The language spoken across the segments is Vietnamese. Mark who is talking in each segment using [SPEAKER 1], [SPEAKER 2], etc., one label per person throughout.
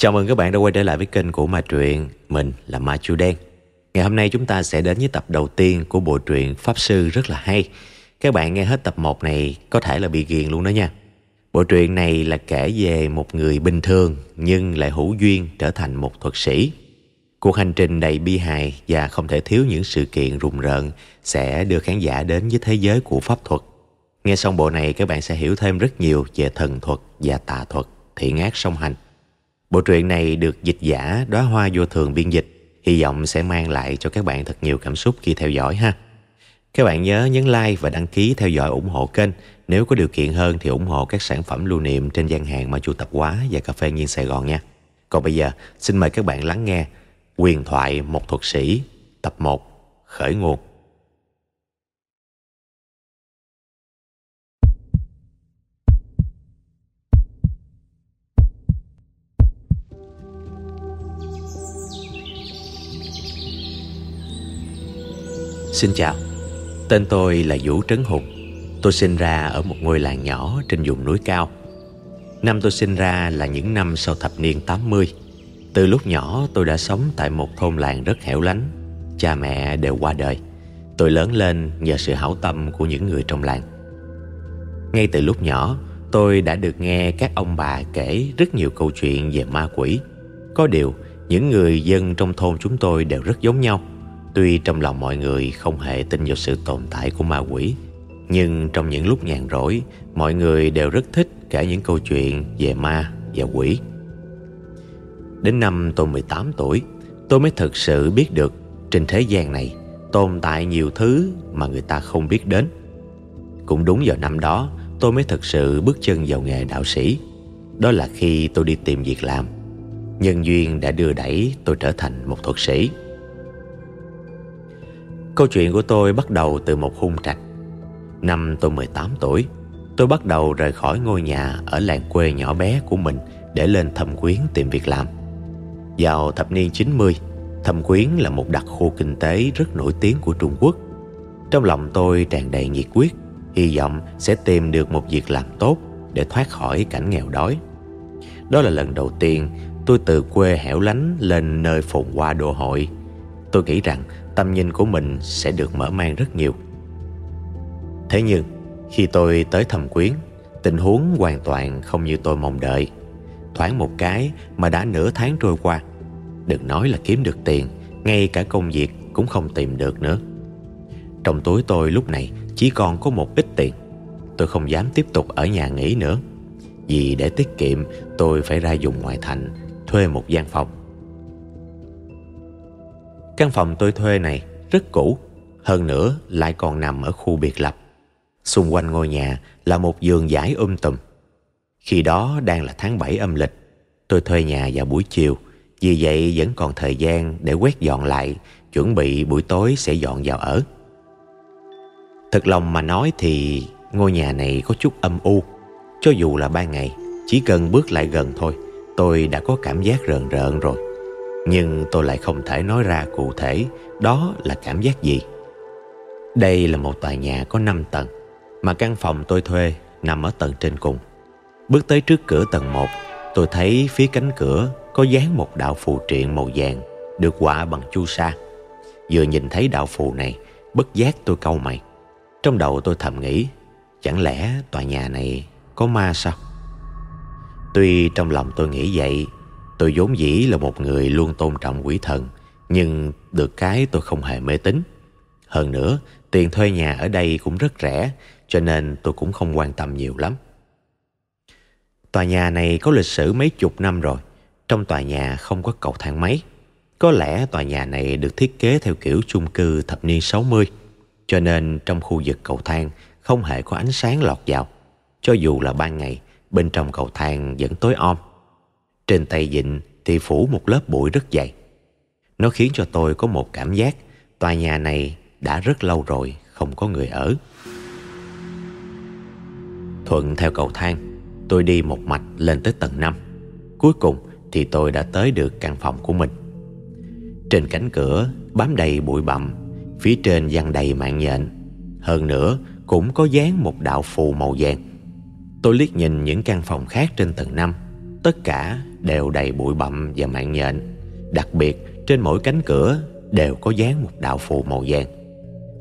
[SPEAKER 1] Chào mừng các bạn đã quay trở lại với kênh của Ma Truyện. Mình là Ma Chu Đen. Ngày hôm nay chúng ta sẽ đến với tập đầu tiên của bộ truyện Pháp Sư rất là hay. Các bạn nghe hết tập 1 này có thể là bị ghiền luôn đó nha. Bộ truyện này là kể về một người bình thường nhưng lại hữu duyên trở thành một thuật sĩ. Cuộc hành trình đầy bi hài và không thể thiếu những sự kiện rùng rợn sẽ đưa khán giả đến với thế giới của pháp thuật. Nghe xong bộ này các bạn sẽ hiểu thêm rất nhiều về thần thuật và tà thuật, thiện ác song hành. Bộ truyện này được dịch giả đóa hoa vô thường biên dịch, hy vọng sẽ mang lại cho các bạn thật nhiều cảm xúc khi theo dõi ha. Các bạn nhớ nhấn like và đăng ký theo dõi ủng hộ kênh. Nếu có điều kiện hơn thì ủng hộ các sản phẩm lưu niệm trên gian hàng mà chủ tập hóa và cà phê Nhiên Sài Gòn nha. Còn bây giờ, xin mời các bạn lắng nghe Quyền thoại một thuật sĩ Tập 1 Khởi nguồn Xin chào, tên tôi là Vũ Trấn Hùng. Tôi sinh ra ở một ngôi làng nhỏ trên vùng núi cao. Năm tôi sinh ra là những năm sau thập niên 80. Từ lúc nhỏ tôi đã sống tại một thôn làng rất hẻo lánh. Cha mẹ đều qua đời. Tôi lớn lên nhờ sự hảo tâm của những người trong làng. Ngay từ lúc nhỏ, tôi đã được nghe các ông bà kể rất nhiều câu chuyện về ma quỷ. Có điều, những người dân trong thôn chúng tôi đều rất giống nhau – Tuy trong lòng mọi người không hề tin vào sự tồn tại của ma quỷ, nhưng trong những lúc nhàn rỗi, mọi người đều rất thích kể những câu chuyện về ma và quỷ. Đến năm tôi 18 tuổi, tôi mới thực sự biết được trên thế gian này tồn tại nhiều thứ mà người ta không biết đến. Cũng đúng vào năm đó, tôi mới thực sự bước chân vào nghề đạo sĩ. Đó là khi tôi đi tìm việc làm. Nhân duyên đã đưa đẩy tôi trở thành một thuật sĩ. Câu chuyện của tôi bắt đầu từ một hung trạch. Năm tôi 18 tuổi, tôi bắt đầu rời khỏi ngôi nhà ở làng quê nhỏ bé của mình để lên Thâm Quyến tìm việc làm. Vào thập niên 90, Thâm Quyến là một đặc khu kinh tế rất nổi tiếng của Trung Quốc. Trong lòng tôi tràn đầy nhiệt quyết, hy vọng sẽ tìm được một việc làm tốt để thoát khỏi cảnh nghèo đói. Đó là lần đầu tiên tôi từ quê hẻo lánh lên nơi phồn hoa đô hội. Tôi nghĩ rằng tâm nhìn của mình sẽ được mở mang rất nhiều. Thế nhưng, khi tôi tới thầm quyến, tình huống hoàn toàn không như tôi mong đợi. Thoáng một cái mà đã nửa tháng trôi qua. Đừng nói là kiếm được tiền, ngay cả công việc cũng không tìm được nữa. Trong túi tôi lúc này chỉ còn có một ít tiền. Tôi không dám tiếp tục ở nhà nghỉ nữa. Vì để tiết kiệm, tôi phải ra dùng ngoại thành, thuê một gian phòng Căn phòng tôi thuê này rất cũ, hơn nữa lại còn nằm ở khu biệt lập. Xung quanh ngôi nhà là một giường giải um tùm. Khi đó đang là tháng 7 âm lịch, tôi thuê nhà vào buổi chiều, vì vậy vẫn còn thời gian để quét dọn lại, chuẩn bị buổi tối sẽ dọn vào ở. Thật lòng mà nói thì ngôi nhà này có chút âm u. Cho dù là ban ngày, chỉ cần bước lại gần thôi, tôi đã có cảm giác rợn rợn rồi nhưng tôi lại không thể nói ra cụ thể đó là cảm giác gì. Đây là một tòa nhà có 5 tầng, mà căn phòng tôi thuê nằm ở tầng trên cùng. Bước tới trước cửa tầng 1, tôi thấy phía cánh cửa có dán một đạo phù triện màu vàng được họa bằng chu sa. Vừa nhìn thấy đạo phù này, bất giác tôi câu mày. Trong đầu tôi thầm nghĩ, chẳng lẽ tòa nhà này có ma sao? Tuy trong lòng tôi nghĩ vậy Tôi vốn dĩ là một người luôn tôn trọng quỷ thần, nhưng được cái tôi không hề mê tín. Hơn nữa, tiền thuê nhà ở đây cũng rất rẻ, cho nên tôi cũng không quan tâm nhiều lắm. Tòa nhà này có lịch sử mấy chục năm rồi. Trong tòa nhà không có cầu thang máy. Có lẽ tòa nhà này được thiết kế theo kiểu chung cư thập niên 60, cho nên trong khu vực cầu thang không hề có ánh sáng lọt vào. Cho dù là ban ngày, bên trong cầu thang vẫn tối om. Trên tay dịnh thì phủ một lớp bụi rất dày. Nó khiến cho tôi có một cảm giác tòa nhà này đã rất lâu rồi không có người ở. Thuận theo cầu thang, tôi đi một mạch lên tới tầng 5. Cuối cùng thì tôi đã tới được căn phòng của mình. Trên cánh cửa bám đầy bụi bặm, phía trên văng đầy mạng nhện. Hơn nữa cũng có dán một đạo phù màu vàng. Tôi liếc nhìn những căn phòng khác trên tầng 5 Tất cả đều đầy bụi bặm và mạng nhện. Đặc biệt, trên mỗi cánh cửa đều có dán một đạo phù màu vàng.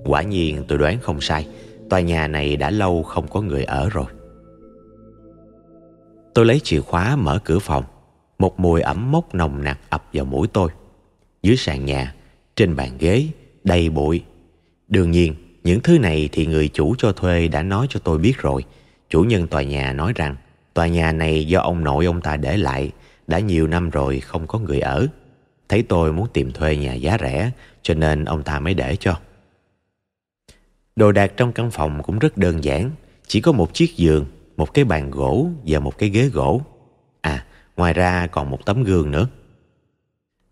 [SPEAKER 1] Quả nhiên, tôi đoán không sai, Tòa nhà này đã lâu không có người ở rồi. Tôi lấy chìa khóa mở cửa phòng. Một mùi ẩm mốc nồng nặc ập vào mũi tôi. Dưới sàn nhà, Trên bàn ghế, Đầy bụi. Đương nhiên, những thứ này thì người chủ cho thuê đã nói cho tôi biết rồi. Chủ nhân tòa nhà nói rằng Tòa nhà này do ông nội ông ta để lại, Đã nhiều năm rồi không có người ở. Thấy tôi muốn tìm thuê nhà giá rẻ, Cho nên ông ta mới để cho. Đồ đạc trong căn phòng cũng rất đơn giản, Chỉ có một chiếc giường, Một cái bàn gỗ và một cái ghế gỗ. À ngoài ra còn một tấm gương nữa.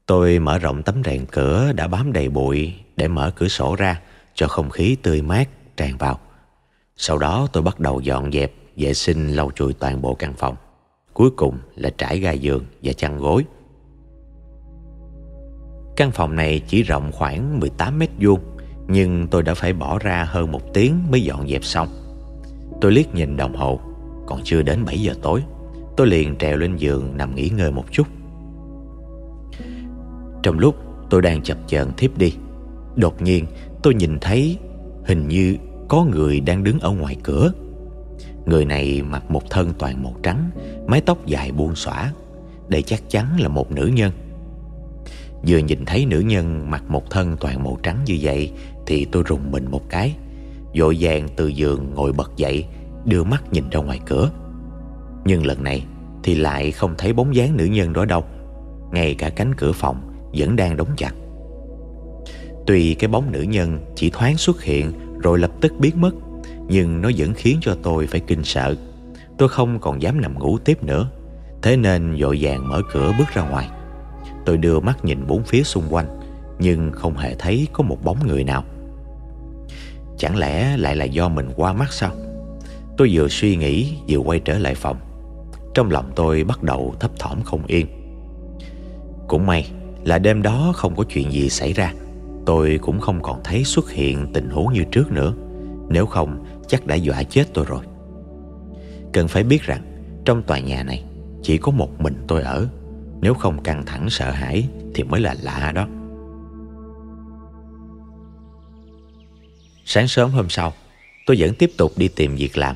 [SPEAKER 1] Tôi mở rộng tấm rèm cửa đã bám đầy bụi Để mở cửa sổ ra Cho không khí tươi mát tràn vào. Sau đó tôi bắt đầu dọn dẹp. Vệ sinh lau chùi toàn bộ căn phòng. Cuối cùng là trải ga giường và chăn gối. Căn phòng này chỉ rộng khoảng 18 mét vuông, Nhưng tôi đã phải bỏ ra hơn một tiếng mới dọn dẹp xong. Tôi liếc nhìn đồng hồ, Còn chưa đến 7 giờ tối, Tôi liền trèo lên giường nằm nghỉ ngơi một chút. Trong lúc tôi đang chập chờn thiếp đi, Đột nhiên tôi nhìn thấy Hình như có người đang đứng ở ngoài cửa. Người này mặc một thân toàn màu trắng, Mái tóc dài buông xõa, Đây chắc chắn là một nữ nhân. Vừa nhìn thấy nữ nhân mặc một thân toàn màu trắng như vậy Thì tôi rùng mình một cái, vội vàng từ giường ngồi bật dậy, Đưa mắt nhìn ra ngoài cửa. Nhưng lần này thì lại không thấy bóng dáng nữ nhân đó đâu, Ngay cả cánh cửa phòng vẫn đang đóng chặt. Tuy cái bóng nữ nhân chỉ thoáng xuất hiện rồi lập tức biến mất nhưng nó vẫn khiến cho tôi phải kinh sợ. Tôi không còn dám nằm ngủ tiếp nữa. Thế nên vội vàng mở cửa bước ra ngoài. Tôi đưa mắt nhìn bốn phía xung quanh, Nhưng không hề thấy có một bóng người nào. Chẳng lẽ lại là do mình qua mắt sao? Tôi vừa suy nghĩ, vừa quay trở lại phòng. Trong lòng tôi bắt đầu thấp thỏm không yên. Cũng may là đêm đó không có chuyện gì xảy ra. Tôi cũng không còn thấy xuất hiện tình huống như trước nữa. Nếu không chắc đã dọa chết tôi rồi. Cần phải biết rằng, Trong tòa nhà này, Chỉ có một mình tôi ở. Nếu không căng thẳng sợ hãi Thì mới là lạ đó. Sáng sớm hôm sau, Tôi vẫn tiếp tục đi tìm việc làm.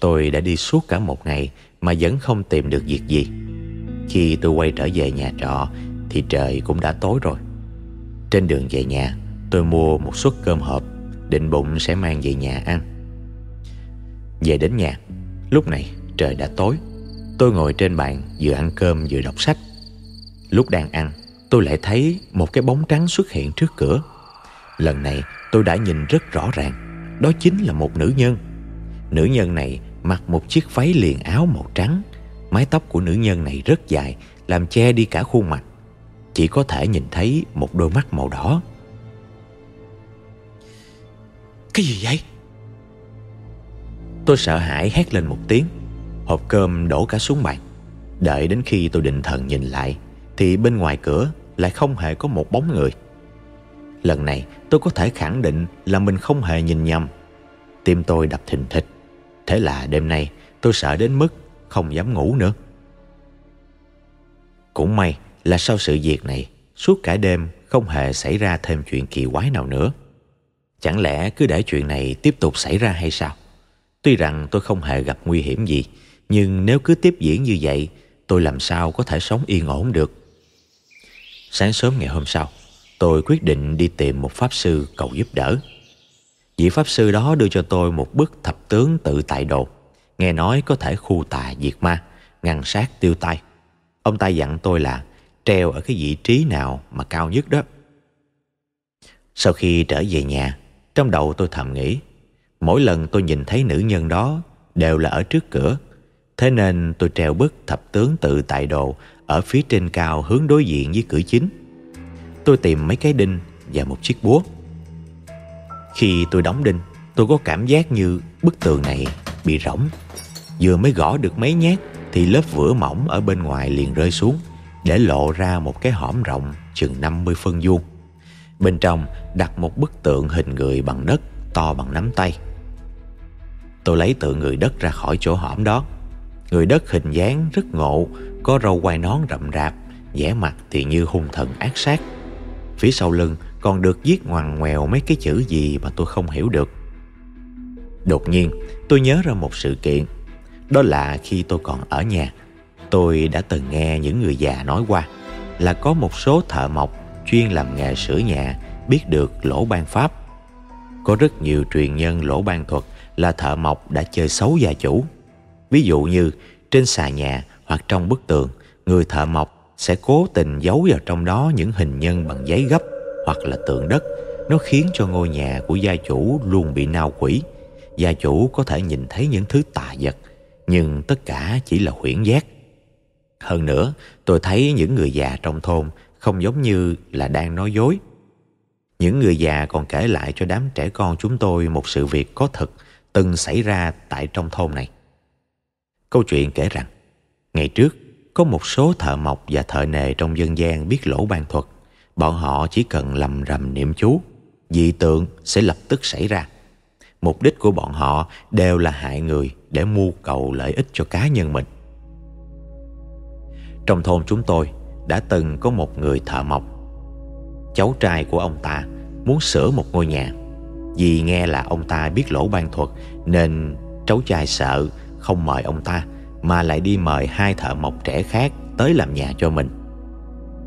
[SPEAKER 1] Tôi đã đi suốt cả một ngày Mà vẫn không tìm được việc gì. Khi tôi quay trở về nhà trọ Thì trời cũng đã tối rồi. Trên đường về nhà, Tôi mua một suất cơm hộp, Định bụng sẽ mang về nhà ăn. Về đến nhà. Lúc này, trời đã tối. Tôi ngồi trên bàn vừa ăn cơm vừa đọc sách. Lúc đang ăn, Tôi lại thấy một cái bóng trắng xuất hiện trước cửa. Lần này, tôi đã nhìn rất rõ ràng. Đó chính là một nữ nhân. Nữ nhân này mặc một chiếc váy liền áo màu trắng. Mái tóc của nữ nhân này rất dài, Làm che đi cả khuôn mặt. Chỉ có thể nhìn thấy một đôi mắt màu đỏ. Cái gì vậy? Tôi sợ hãi hét lên một tiếng. Hộp cơm đổ cả xuống bàn. Đợi đến khi tôi định thần nhìn lại Thì bên ngoài cửa lại không hề có một bóng người. Lần này tôi có thể khẳng định là mình không hề nhìn nhầm. Tim tôi đập thình thịch. Thế là đêm nay tôi sợ đến mức không dám ngủ nữa. Cũng may là sau sự việc này, suốt cả đêm không hề xảy ra thêm chuyện kỳ quái nào nữa. Chẳng lẽ cứ để chuyện này tiếp tục xảy ra hay sao? Tuy rằng tôi không hề gặp nguy hiểm gì, nhưng nếu cứ tiếp diễn như vậy, tôi làm sao có thể sống yên ổn được. Sáng sớm ngày hôm sau, tôi quyết định đi tìm một pháp sư cầu giúp đỡ. Vị pháp sư đó đưa cho tôi một bức thập tướng tự tại đồ, nghe nói có thể khu tà diệt ma, ngăn sát tiêu tai. Ông ta dặn tôi là treo ở cái vị trí nào mà cao nhất đó. Sau khi trở về nhà, trong đầu tôi thầm nghĩ, mỗi lần tôi nhìn thấy nữ nhân đó đều là ở trước cửa, thế nên tôi treo bức thập tướng tự tại đồ ở phía trên cao hướng đối diện với cửa chính. Tôi tìm mấy cái đinh và một chiếc búa. Khi tôi đóng đinh, tôi có cảm giác như bức tường này bị rỗng. Vừa mới gõ được mấy nhát thì lớp vữa mỏng ở bên ngoài liền rơi xuống để lộ ra một cái hõm rộng chừng 50 phân vuông. Bên trong đặt một bức tượng hình người bằng đất to bằng nắm tay. Tôi lấy tượng người đất ra khỏi chỗ hõm đó. Người đất hình dáng rất ngộ, có râu quai nón rậm rạp vẻ mặt thì như hung thần ác sát. Phía sau lưng còn được viết ngoằn ngoèo mấy cái chữ gì mà tôi không hiểu được. Đột nhiên tôi nhớ ra một sự kiện. Đó là khi tôi còn ở nhà tôi đã từng nghe những người già nói qua là có một số thợ mộc chuyên làm nghề sửa nhà biết được lỗ ban pháp. Có rất nhiều truyền nhân lỗ ban thuật là thợ mộc đã chơi xấu gia chủ. Ví dụ như, trên xà nhà hoặc trong bức tường, người thợ mộc sẽ cố tình giấu vào trong đó những hình nhân bằng giấy gấp hoặc là tượng đất. Nó khiến cho ngôi nhà của gia chủ luôn bị nao quỷ. Gia chủ có thể nhìn thấy những thứ tà vật, nhưng tất cả chỉ là huyễn giác. Hơn nữa, tôi thấy những người già trong thôn không giống như là đang nói dối. Những người già còn kể lại cho đám trẻ con chúng tôi một sự việc có thật từng xảy ra tại trong thôn này. Câu chuyện kể rằng, ngày trước, có một số thợ mộc và thợ nề trong dân gian biết lỗ ban thuật. Bọn họ chỉ cần lầm rầm niệm chú, dị tượng sẽ lập tức xảy ra. Mục đích của bọn họ đều là hại người để mưu cầu lợi ích cho cá nhân mình. Trong thôn chúng tôi đã từng có một người thợ mộc. Cháu trai của ông ta muốn sửa một ngôi nhà vì nghe là ông ta biết lỗ ban thuật, nên cháu trai sợ không mời ông ta, mà lại đi mời hai thợ mộc trẻ khác tới làm nhà cho mình.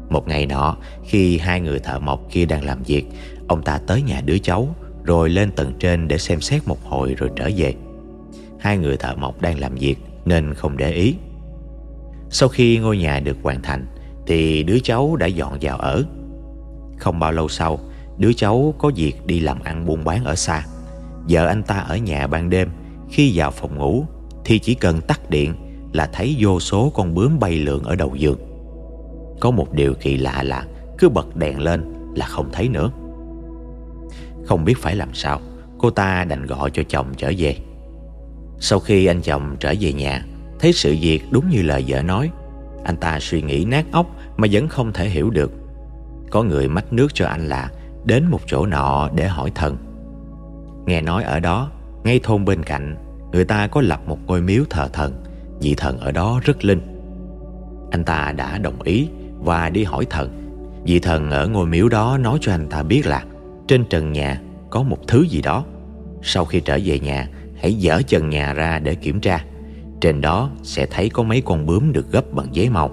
[SPEAKER 1] Một ngày nọ, khi hai người thợ mộc kia đang làm việc, ông ta tới nhà đứa cháu, rồi lên tầng trên để xem xét một hồi rồi trở về. Hai người thợ mộc đang làm việc nên không để ý. Sau khi ngôi nhà được hoàn thành, thì đứa cháu đã dọn vào ở. Không bao lâu sau đứa cháu có việc đi làm ăn buôn bán ở xa. Vợ anh ta ở nhà ban đêm, khi vào phòng ngủ thì chỉ cần tắt điện là thấy vô số con bướm bay lượn ở đầu giường. Có một điều kỳ lạ là cứ bật đèn lên là không thấy nữa. Không biết phải làm sao, cô ta đành gọi cho chồng trở về. Sau khi anh chồng trở về nhà, thấy sự việc đúng như lời vợ nói, anh ta suy nghĩ nát óc mà vẫn không thể hiểu được. Có người mách nước cho anh là đến một chỗ nọ để hỏi thần. Nghe nói ở đó, ngay thôn bên cạnh, người ta có lập một ngôi miếu thờ thần, vị thần ở đó rất linh. Anh ta đã đồng ý và đi hỏi thần. Vị thần ở ngôi miếu đó nói cho anh ta biết là trên trần nhà có một thứ gì đó. Sau khi trở về nhà, hãy dỡ trần nhà ra để kiểm tra. Trên đó sẽ thấy có mấy con bướm được gấp bằng giấy màu.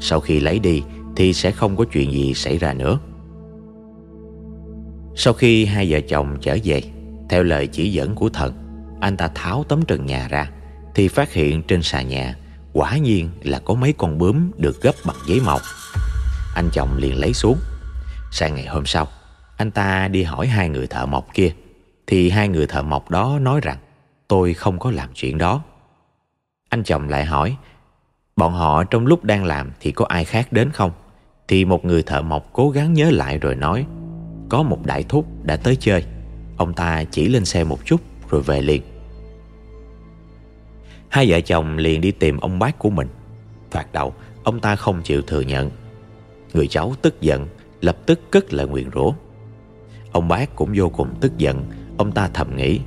[SPEAKER 1] Sau khi lấy đi thì sẽ không có chuyện gì xảy ra nữa sau khi hai vợ chồng trở về, theo lời chỉ dẫn của thần, anh ta tháo tấm trần nhà ra, thì phát hiện trên xà nhà quả nhiên là có mấy con bướm được gấp bằng giấy màu. Anh chồng liền lấy xuống. Sang ngày hôm sau, anh ta đi hỏi hai người thợ mộc kia, thì hai người thợ mộc đó nói rằng, tôi không có làm chuyện đó. Anh chồng lại hỏi, bọn họ trong lúc đang làm thì có ai khác đến không? Thì một người thợ mộc cố gắng nhớ lại rồi nói có một đại thúc đã tới chơi. Ông ta chỉ lên xe một chút rồi về liền. Hai vợ chồng liền đi tìm ông bác của mình. Thoạt đầu, ông ta không chịu thừa nhận. Người cháu tức giận, lập tức cất lời nguyền rủa. Ông bác cũng vô cùng tức giận. Ông ta thầm nghĩ,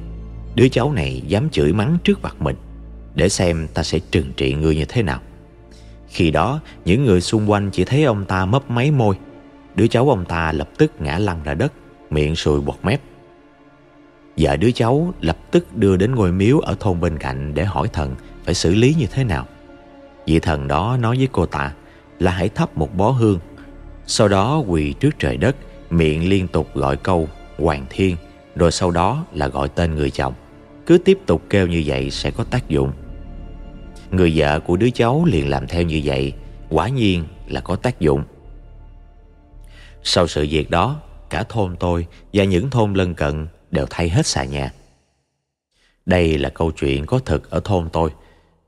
[SPEAKER 1] đứa cháu này dám chửi mắng trước mặt mình, để xem ta sẽ trừng trị người như thế nào. Khi đó, những người xung quanh chỉ thấy ông ta mấp máy môi đứa cháu ông ta lập tức ngã lăn ra đất, miệng sùi bọt mép. Vợ đứa cháu lập tức đưa đến ngôi miếu ở thôn bên cạnh để hỏi thần phải xử lý như thế nào. Vị thần đó nói với cô ta là hãy thắp một bó hương, sau đó quỳ trước trời đất, miệng liên tục gọi câu hoàng thiên, rồi sau đó là gọi tên người chồng. Cứ tiếp tục kêu như vậy sẽ có tác dụng. Người vợ của đứa cháu liền làm theo như vậy, quả nhiên là có tác dụng sau sự việc đó, cả thôn tôi và những thôn lân cận đều thay hết xà nhà. Đây là câu chuyện có thật ở thôn tôi.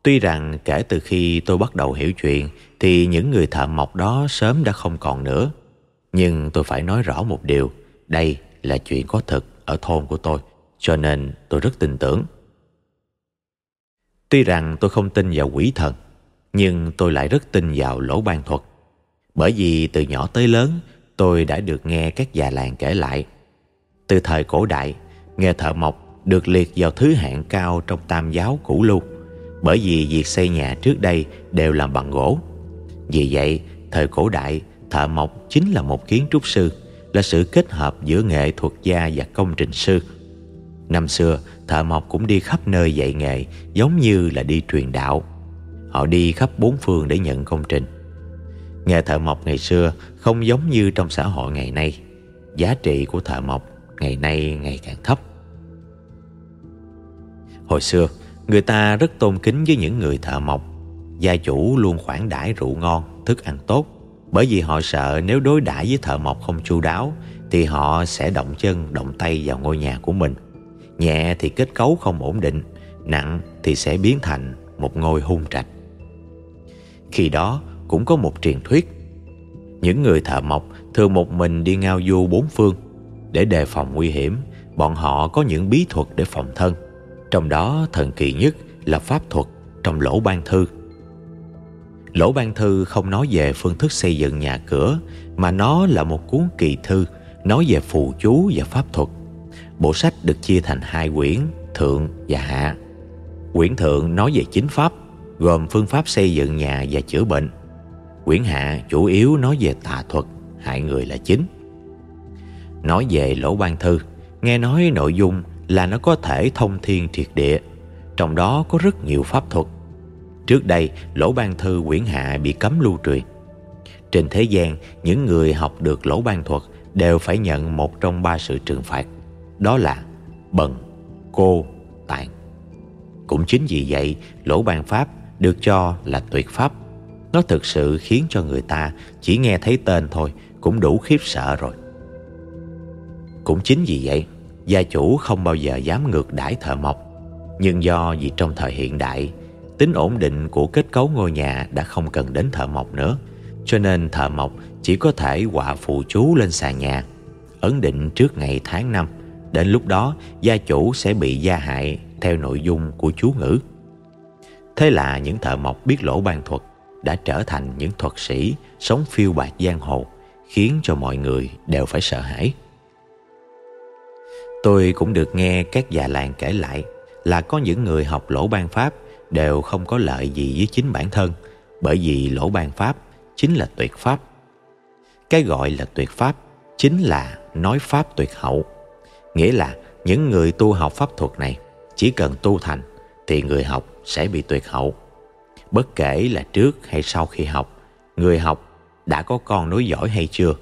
[SPEAKER 1] Tuy rằng kể từ khi tôi bắt đầu hiểu chuyện, thì những người thợ mộc đó sớm đã không còn nữa. Nhưng tôi phải nói rõ một điều, đây là chuyện có thật ở thôn của tôi, cho nên tôi rất tin tưởng. Tuy rằng tôi không tin vào quỷ thần, nhưng tôi lại rất tin vào lỗ ban thuật. Bởi vì từ nhỏ tới lớn tôi đã được nghe các già làng kể lại từ thời cổ đại nghề thợ mộc được liệt vào thứ hạng cao trong tam giáo cửu lưu bởi vì việc xây nhà trước đây đều làm bằng gỗ Vì vậy, thời cổ đại, thợ mộc chính là một kiến trúc sư, là sự kết hợp giữa nghệ thuật gia và công trình sư. Năm xưa, thợ mộc cũng đi khắp nơi dạy nghề, giống như là đi truyền đạo. Họ đi khắp bốn phương để nhận công trình. Nghề thợ mộc ngày xưa không giống như trong xã hội ngày nay. Giá trị của thợ mộc ngày nay ngày càng thấp. Hồi xưa, người ta rất tôn kính với những người thợ mộc. Gia chủ luôn khoản đãi rượu ngon, thức ăn tốt. Bởi vì họ sợ nếu đối đãi với thợ mộc không chu đáo thì họ sẽ động chân, động tay vào ngôi nhà của mình. Nhẹ thì kết cấu không ổn định, nặng thì sẽ biến thành một ngôi hung trạch. Khi đó cũng có một truyền thuyết. Những người thợ mộc thường một mình đi ngao du bốn phương. Để đề phòng nguy hiểm, bọn họ có những bí thuật để phòng thân. Trong đó thần kỳ nhất là pháp thuật trong lỗ ban thư. Lỗ ban thư không nói về phương thức xây dựng nhà cửa, mà nó là một cuốn kỳ thư nói về phù chú và pháp thuật. Bộ sách được chia thành hai quyển, thượng và hạ. Quyển thượng nói về chính pháp, gồm phương pháp xây dựng nhà và chữa bệnh. Quyển hạ chủ yếu nói về tà thuật, hại người là chính. Nói về lỗ ban thư, nghe nói nội dung là nó có thể thông thiên triệt địa, trong đó có rất nhiều pháp thuật. Trước đây, lỗ ban thư quyển hạ bị cấm lưu truyền. Trên thế gian, những người học được lỗ ban thuật đều phải nhận một trong ba sự trừng phạt. Đó là bần, cô, tàn. Cũng chính vì vậy, lỗ ban pháp được cho là tuyệt pháp. Nó thực sự khiến cho người ta chỉ nghe thấy tên thôi cũng đủ khiếp sợ rồi. Cũng chính vì vậy, gia chủ không bao giờ dám ngược đãi thợ mộc. Nhưng do vì trong thời hiện đại, tính ổn định của kết cấu ngôi nhà đã không cần đến thợ mộc nữa, cho nên thợ mộc chỉ có thể họa phụ chú lên sàn nhà, ấn định trước ngày tháng năm. Đến lúc đó, gia chủ sẽ bị gia hại theo nội dung của chú ngữ. Thế là những thợ mộc biết lỗ ban thuật đã trở thành những thuật sĩ sống phiêu bạt giang hồ, khiến cho mọi người đều phải sợ hãi. Tôi cũng được nghe các già làng kể lại là có những người học lỗ ban pháp đều không có lợi gì với chính bản thân bởi vì lỗ ban pháp chính là tuyệt pháp. Cái gọi là tuyệt pháp chính là nói pháp tuyệt hậu. Nghĩa là những người tu học pháp thuật này chỉ cần tu thành thì người học sẽ bị tuyệt hậu. Bất kể là trước hay sau khi học, người học đã có con nối giỏi hay chưa,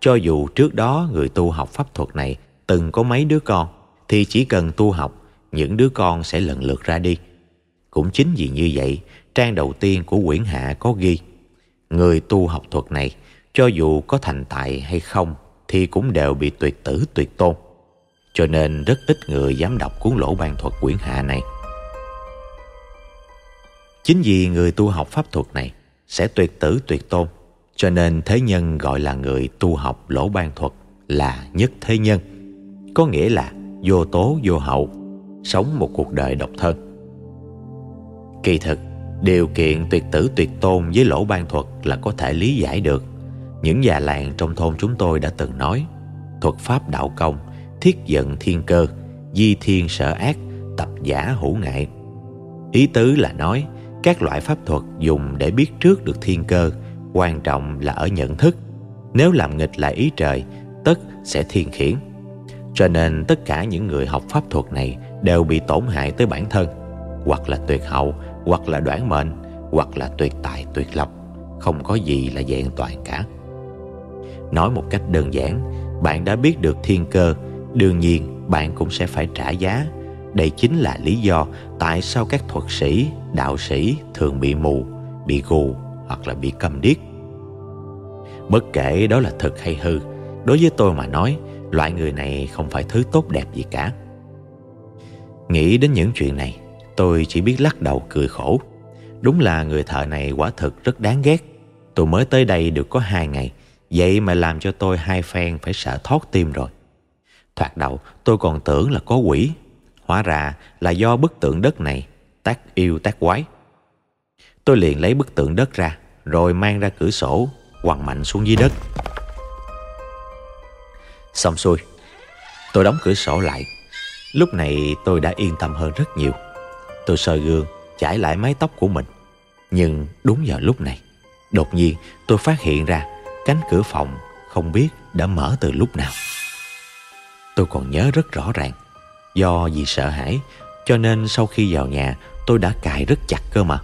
[SPEAKER 1] cho dù trước đó người tu học pháp thuật này từng có mấy đứa con, thì chỉ cần tu học, những đứa con sẽ lần lượt ra đi. Cũng chính vì như vậy, trang đầu tiên của quyển hạ có ghi Người tu học thuật này, cho dù có thành tài hay không, thì cũng đều bị tuyệt tử tuyệt tôn. Cho nên rất ít người dám đọc cuốn lỗ ban thuật quyển hạ này. Chính vì người tu học pháp thuật này sẽ tuyệt tử tuyệt tôn, cho nên thế nhân gọi là người tu học lỗ ban thuật là nhất thế nhân. Có nghĩa là vô tố vô hậu, sống một cuộc đời độc thân. Kỳ thực, điều kiện tuyệt tử tuyệt tôn với lỗ ban thuật là có thể lý giải được. Những già làng trong thôn chúng tôi đã từng nói, thuật pháp đạo công, thiết giận thiên cơ, di thiên sở ác, tập giả hữu ngại. Ý tứ là nói, các loại pháp thuật dùng để biết trước được thiên cơ, quan trọng là ở nhận thức. Nếu làm nghịch lại ý trời, tất sẽ thiên khiển. Cho nên tất cả những người học pháp thuật này đều bị tổn hại tới bản thân, hoặc là tuyệt hậu, hoặc là đoản mệnh, hoặc là tuyệt tài, tuyệt lộc. Không có gì là vẹn toàn cả. Nói một cách đơn giản, bạn đã biết được thiên cơ, đương nhiên bạn cũng sẽ phải trả giá đây chính là lý do tại sao các thuật sĩ, đạo sĩ thường bị mù, bị gù hoặc là bị câm điếc. Bất kể đó là thật hay hư, đối với tôi mà nói, loại người này không phải thứ tốt đẹp gì cả. Nghĩ đến những chuyện này, tôi chỉ biết lắc đầu cười khổ. Đúng là người thợ này quả thực rất đáng ghét. Tôi mới tới đây được có hai ngày, vậy mà làm cho tôi hai phen phải sợ thót tim rồi. Thoạt đầu tôi còn tưởng là có quỷ Hóa ra là do bức tượng đất này tác yêu tác quái. Tôi liền lấy bức tượng đất ra rồi mang ra cửa sổ quằn mạnh xuống dưới đất. Xong xuôi, tôi đóng cửa sổ lại. Lúc này tôi đã yên tâm hơn rất nhiều. Tôi soi gương, chải lại mái tóc của mình. Nhưng đúng vào lúc này, Đột nhiên tôi phát hiện ra cánh cửa phòng không biết đã mở từ lúc nào. Tôi còn nhớ rất rõ ràng. Do vì sợ hãi cho nên sau khi vào nhà tôi đã cài rất chặt cơ mà.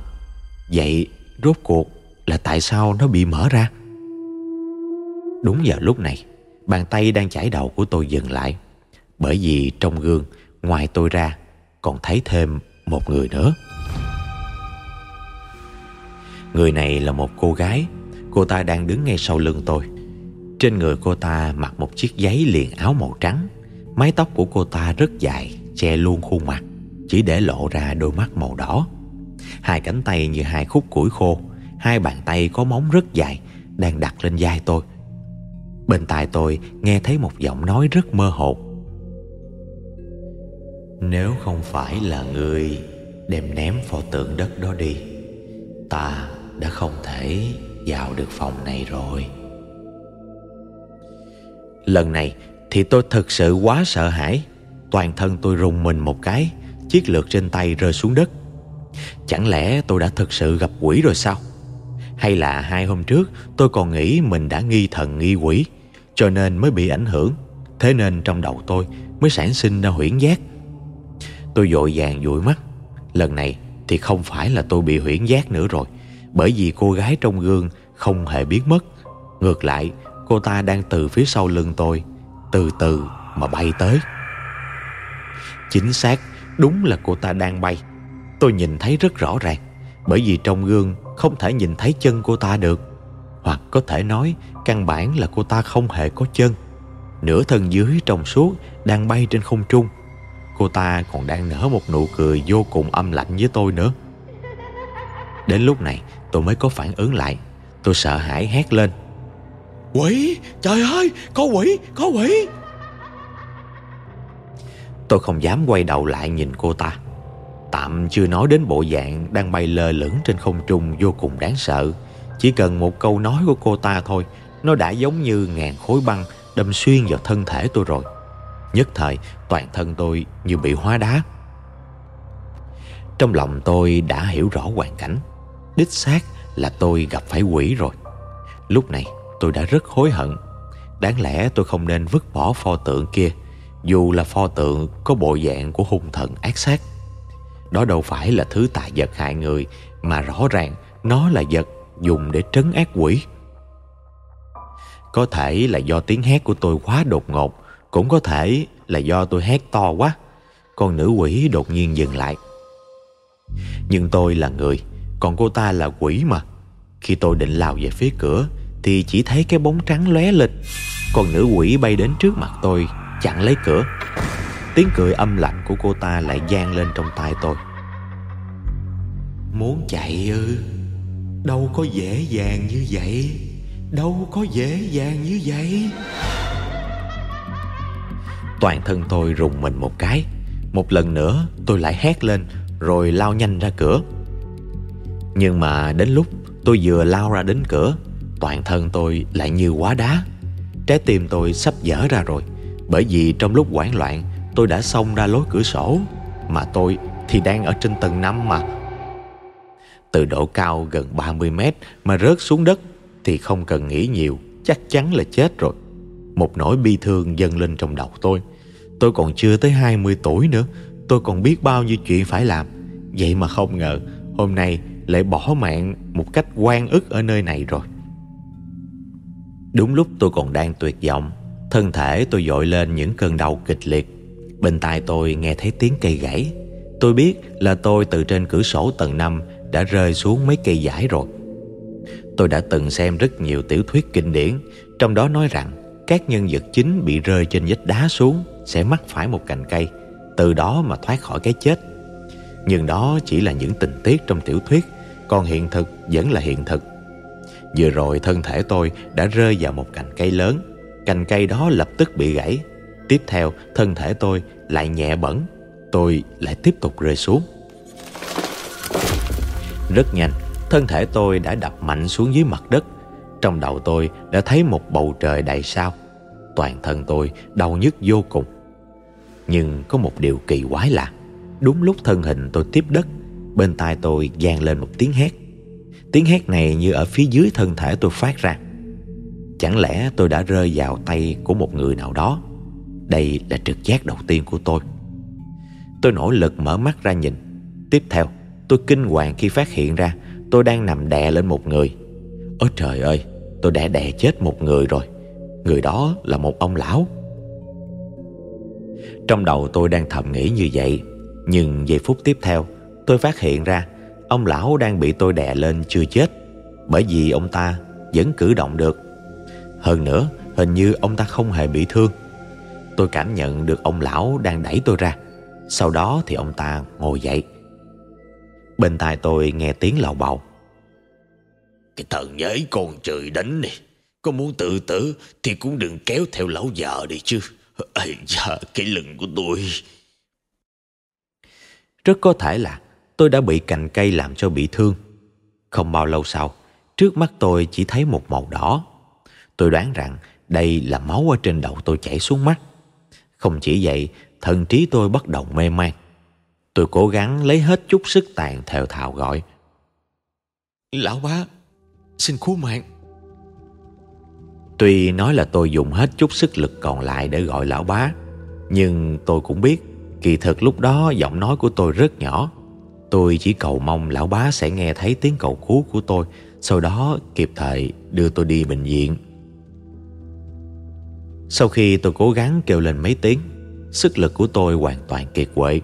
[SPEAKER 1] Vậy rốt cuộc là tại sao nó bị mở ra? Đúng vào lúc này, bàn tay đang chải đầu của tôi dừng lại. Bởi vì trong gương, ngoài tôi ra, còn thấy thêm một người nữa. Người này là một cô gái Cô ta đang đứng ngay sau lưng tôi Trên người cô ta mặc một chiếc giấy liền áo màu trắng Mái tóc của cô ta rất dài, Che luôn khuôn mặt, Chỉ để lộ ra đôi mắt màu đỏ. Hai cánh tay như hai khúc củi khô, Hai bàn tay có móng rất dài, Đang đặt lên vai tôi. Bên tai tôi nghe thấy một giọng nói rất mơ hồ. Nếu không phải là người đem ném pho tượng đất đó đi, Ta đã không thể vào được phòng này rồi. Lần này thì tôi thực sự quá sợ hãi. Toàn thân tôi rùng mình một cái, chiếc lược trên tay rơi xuống đất. Chẳng lẽ tôi đã thực sự gặp quỷ rồi sao? Hay là hai hôm trước tôi còn nghĩ mình đã nghi thần nghi quỷ, cho nên mới bị ảnh hưởng. Thế nên trong đầu tôi mới sản sinh ra huyễn giác. Tôi dội vàng dụi mắt. Lần này thì không phải là tôi bị huyễn giác nữa rồi, bởi vì cô gái trong gương không hề biến mất. Ngược lại, cô ta đang từ phía sau lưng tôi từ từ mà bay tới. Chính xác, đúng là cô ta đang bay. Tôi nhìn thấy rất rõ ràng, bởi vì trong gương không thể nhìn thấy chân cô ta được. Hoặc có thể nói, căn bản là cô ta không hề có chân. Nửa thân dưới trong suốt đang bay trên không trung. Cô ta còn đang nở một nụ cười vô cùng âm lạnh với tôi nữa. Đến lúc này, tôi mới có phản ứng lại. Tôi sợ hãi hét lên
[SPEAKER 2] quỷ? Trời ơi, có quỷ có quỷ.
[SPEAKER 1] Tôi không dám quay đầu lại nhìn cô ta. Tạm chưa nói đến bộ dạng đang bay lơ lửng trên không trung vô cùng đáng sợ. Chỉ cần một câu nói của cô ta thôi, nó đã giống như ngàn khối băng đâm xuyên vào thân thể tôi rồi. Nhất thời, toàn thân tôi như bị hóa đá. Trong lòng tôi đã hiểu rõ hoàn cảnh. Đích xác là tôi gặp phải quỷ rồi. Lúc này tôi đã rất hối hận. Đáng lẽ tôi không nên vứt bỏ pho tượng kia, dù là pho tượng có bộ dạng của hung thần ác sát. Đó đâu phải là thứ tà vật hại người, mà rõ ràng nó là vật dùng để trấn ác quỷ. Có thể là do tiếng hét của tôi quá đột ngột, cũng có thể là do tôi hét to quá. Con nữ quỷ đột nhiên dừng lại. Nhưng tôi là người, còn cô ta là quỷ mà. Khi tôi định lao về phía cửa thì chỉ thấy cái bóng trắng lóe lên. Còn nữ quỷ bay đến trước mặt tôi Chặn lấy cửa. Tiếng cười âm lạnh của cô ta lại gian lên trong tai tôi.
[SPEAKER 2] Muốn chạy ư? Đâu có dễ dàng như vậy. Đâu có dễ dàng như vậy.
[SPEAKER 1] Toàn thân tôi rùng mình một cái. Một lần nữa tôi lại hét lên Rồi lao nhanh ra cửa. Nhưng mà đến lúc tôi vừa lao ra đến cửa Toàn thân tôi lại như quá đá. Trái tim tôi sắp dở ra rồi, Bởi vì trong lúc hoảng loạn, Tôi đã xông ra lối cửa sổ, Mà tôi thì đang ở trên tầng 5 mà. Từ độ cao gần 30 mét Mà rớt xuống đất Thì không cần nghĩ nhiều, Chắc chắn là chết rồi. Một nỗi bi thương dâng lên trong đầu tôi. Tôi còn chưa tới 20 tuổi nữa, Tôi còn biết bao nhiêu chuyện phải làm. Vậy mà không ngờ Hôm nay lại bỏ mạng một cách quan ức ở nơi này rồi đúng lúc tôi còn đang tuyệt vọng, thân thể tôi dội lên những cơn đau kịch liệt. Bên tai tôi nghe thấy tiếng cây gãy. Tôi biết là tôi từ trên cửa sổ tầng 5 đã rơi xuống mấy cây giải rồi. Tôi đã từng xem rất nhiều tiểu thuyết kinh điển, trong đó nói rằng các nhân vật chính bị rơi trên vách đá xuống sẽ mắc phải một cành cây, từ đó mà thoát khỏi cái chết. Nhưng đó chỉ là những tình tiết trong tiểu thuyết, còn hiện thực vẫn là hiện thực vừa rồi thân thể tôi đã rơi vào một cành cây lớn. Cành cây đó lập tức bị gãy. Tiếp theo, thân thể tôi lại nhẹ bẩn. Tôi lại tiếp tục rơi xuống. Rất nhanh, thân thể tôi đã đập mạnh xuống dưới mặt đất. Trong đầu tôi đã thấy một bầu trời đầy sao. Toàn thân tôi đau nhức vô cùng. Nhưng có một điều kỳ quái lạ. đúng lúc thân hình tôi tiếp đất, bên tai tôi vang lên một tiếng hét. Tiếng hét này như ở phía dưới thân thể tôi phát ra. Chẳng lẽ tôi đã rơi vào tay của một người nào đó? Đây là trực giác đầu tiên của tôi. Tôi nỗ lực mở mắt ra nhìn. Tiếp theo, tôi kinh hoàng khi phát hiện ra Tôi đang nằm đè lên một người. Ôi trời ơi, Tôi đã đè chết một người rồi. Người đó là một ông lão. Trong đầu tôi đang thầm nghĩ như vậy, Nhưng giây phút tiếp theo, Tôi phát hiện ra Ông lão đang bị tôi đè lên chưa chết Bởi vì ông ta vẫn cử động được. Hơn nữa Hình như ông ta không hề bị thương. Tôi cảm nhận được ông lão đang đẩy tôi ra. Sau đó thì ông ta ngồi dậy. Bên tai tôi nghe tiếng lầu bầu.
[SPEAKER 2] Cái thần nhảy con trời đánh này Có muốn tự tử Thì cũng đừng kéo theo lão già đi chứ. Ây da cái lưng của tôi.
[SPEAKER 1] Rất có thể là tôi đã bị cành cây làm cho bị thương. Không bao lâu sau, trước mắt tôi chỉ thấy một màu đỏ. Tôi đoán rằng đây là máu ở trên đầu tôi chảy xuống mắt. Không chỉ vậy, thần trí tôi bắt đầu mê man. Tôi cố gắng lấy hết chút sức tàn thều thào gọi.
[SPEAKER 2] Lão bá, xin cứu mạng.
[SPEAKER 1] Tuy nói là tôi dùng hết chút sức lực còn lại để gọi lão bá, nhưng tôi cũng biết kỳ thực lúc đó giọng nói của tôi rất nhỏ Tôi chỉ cầu mong lão bá sẽ nghe thấy tiếng cầu cứu của tôi Sau đó kịp thời đưa tôi đi bệnh viện. Sau khi tôi cố gắng kêu lên mấy tiếng Sức lực của tôi hoàn toàn kiệt quệ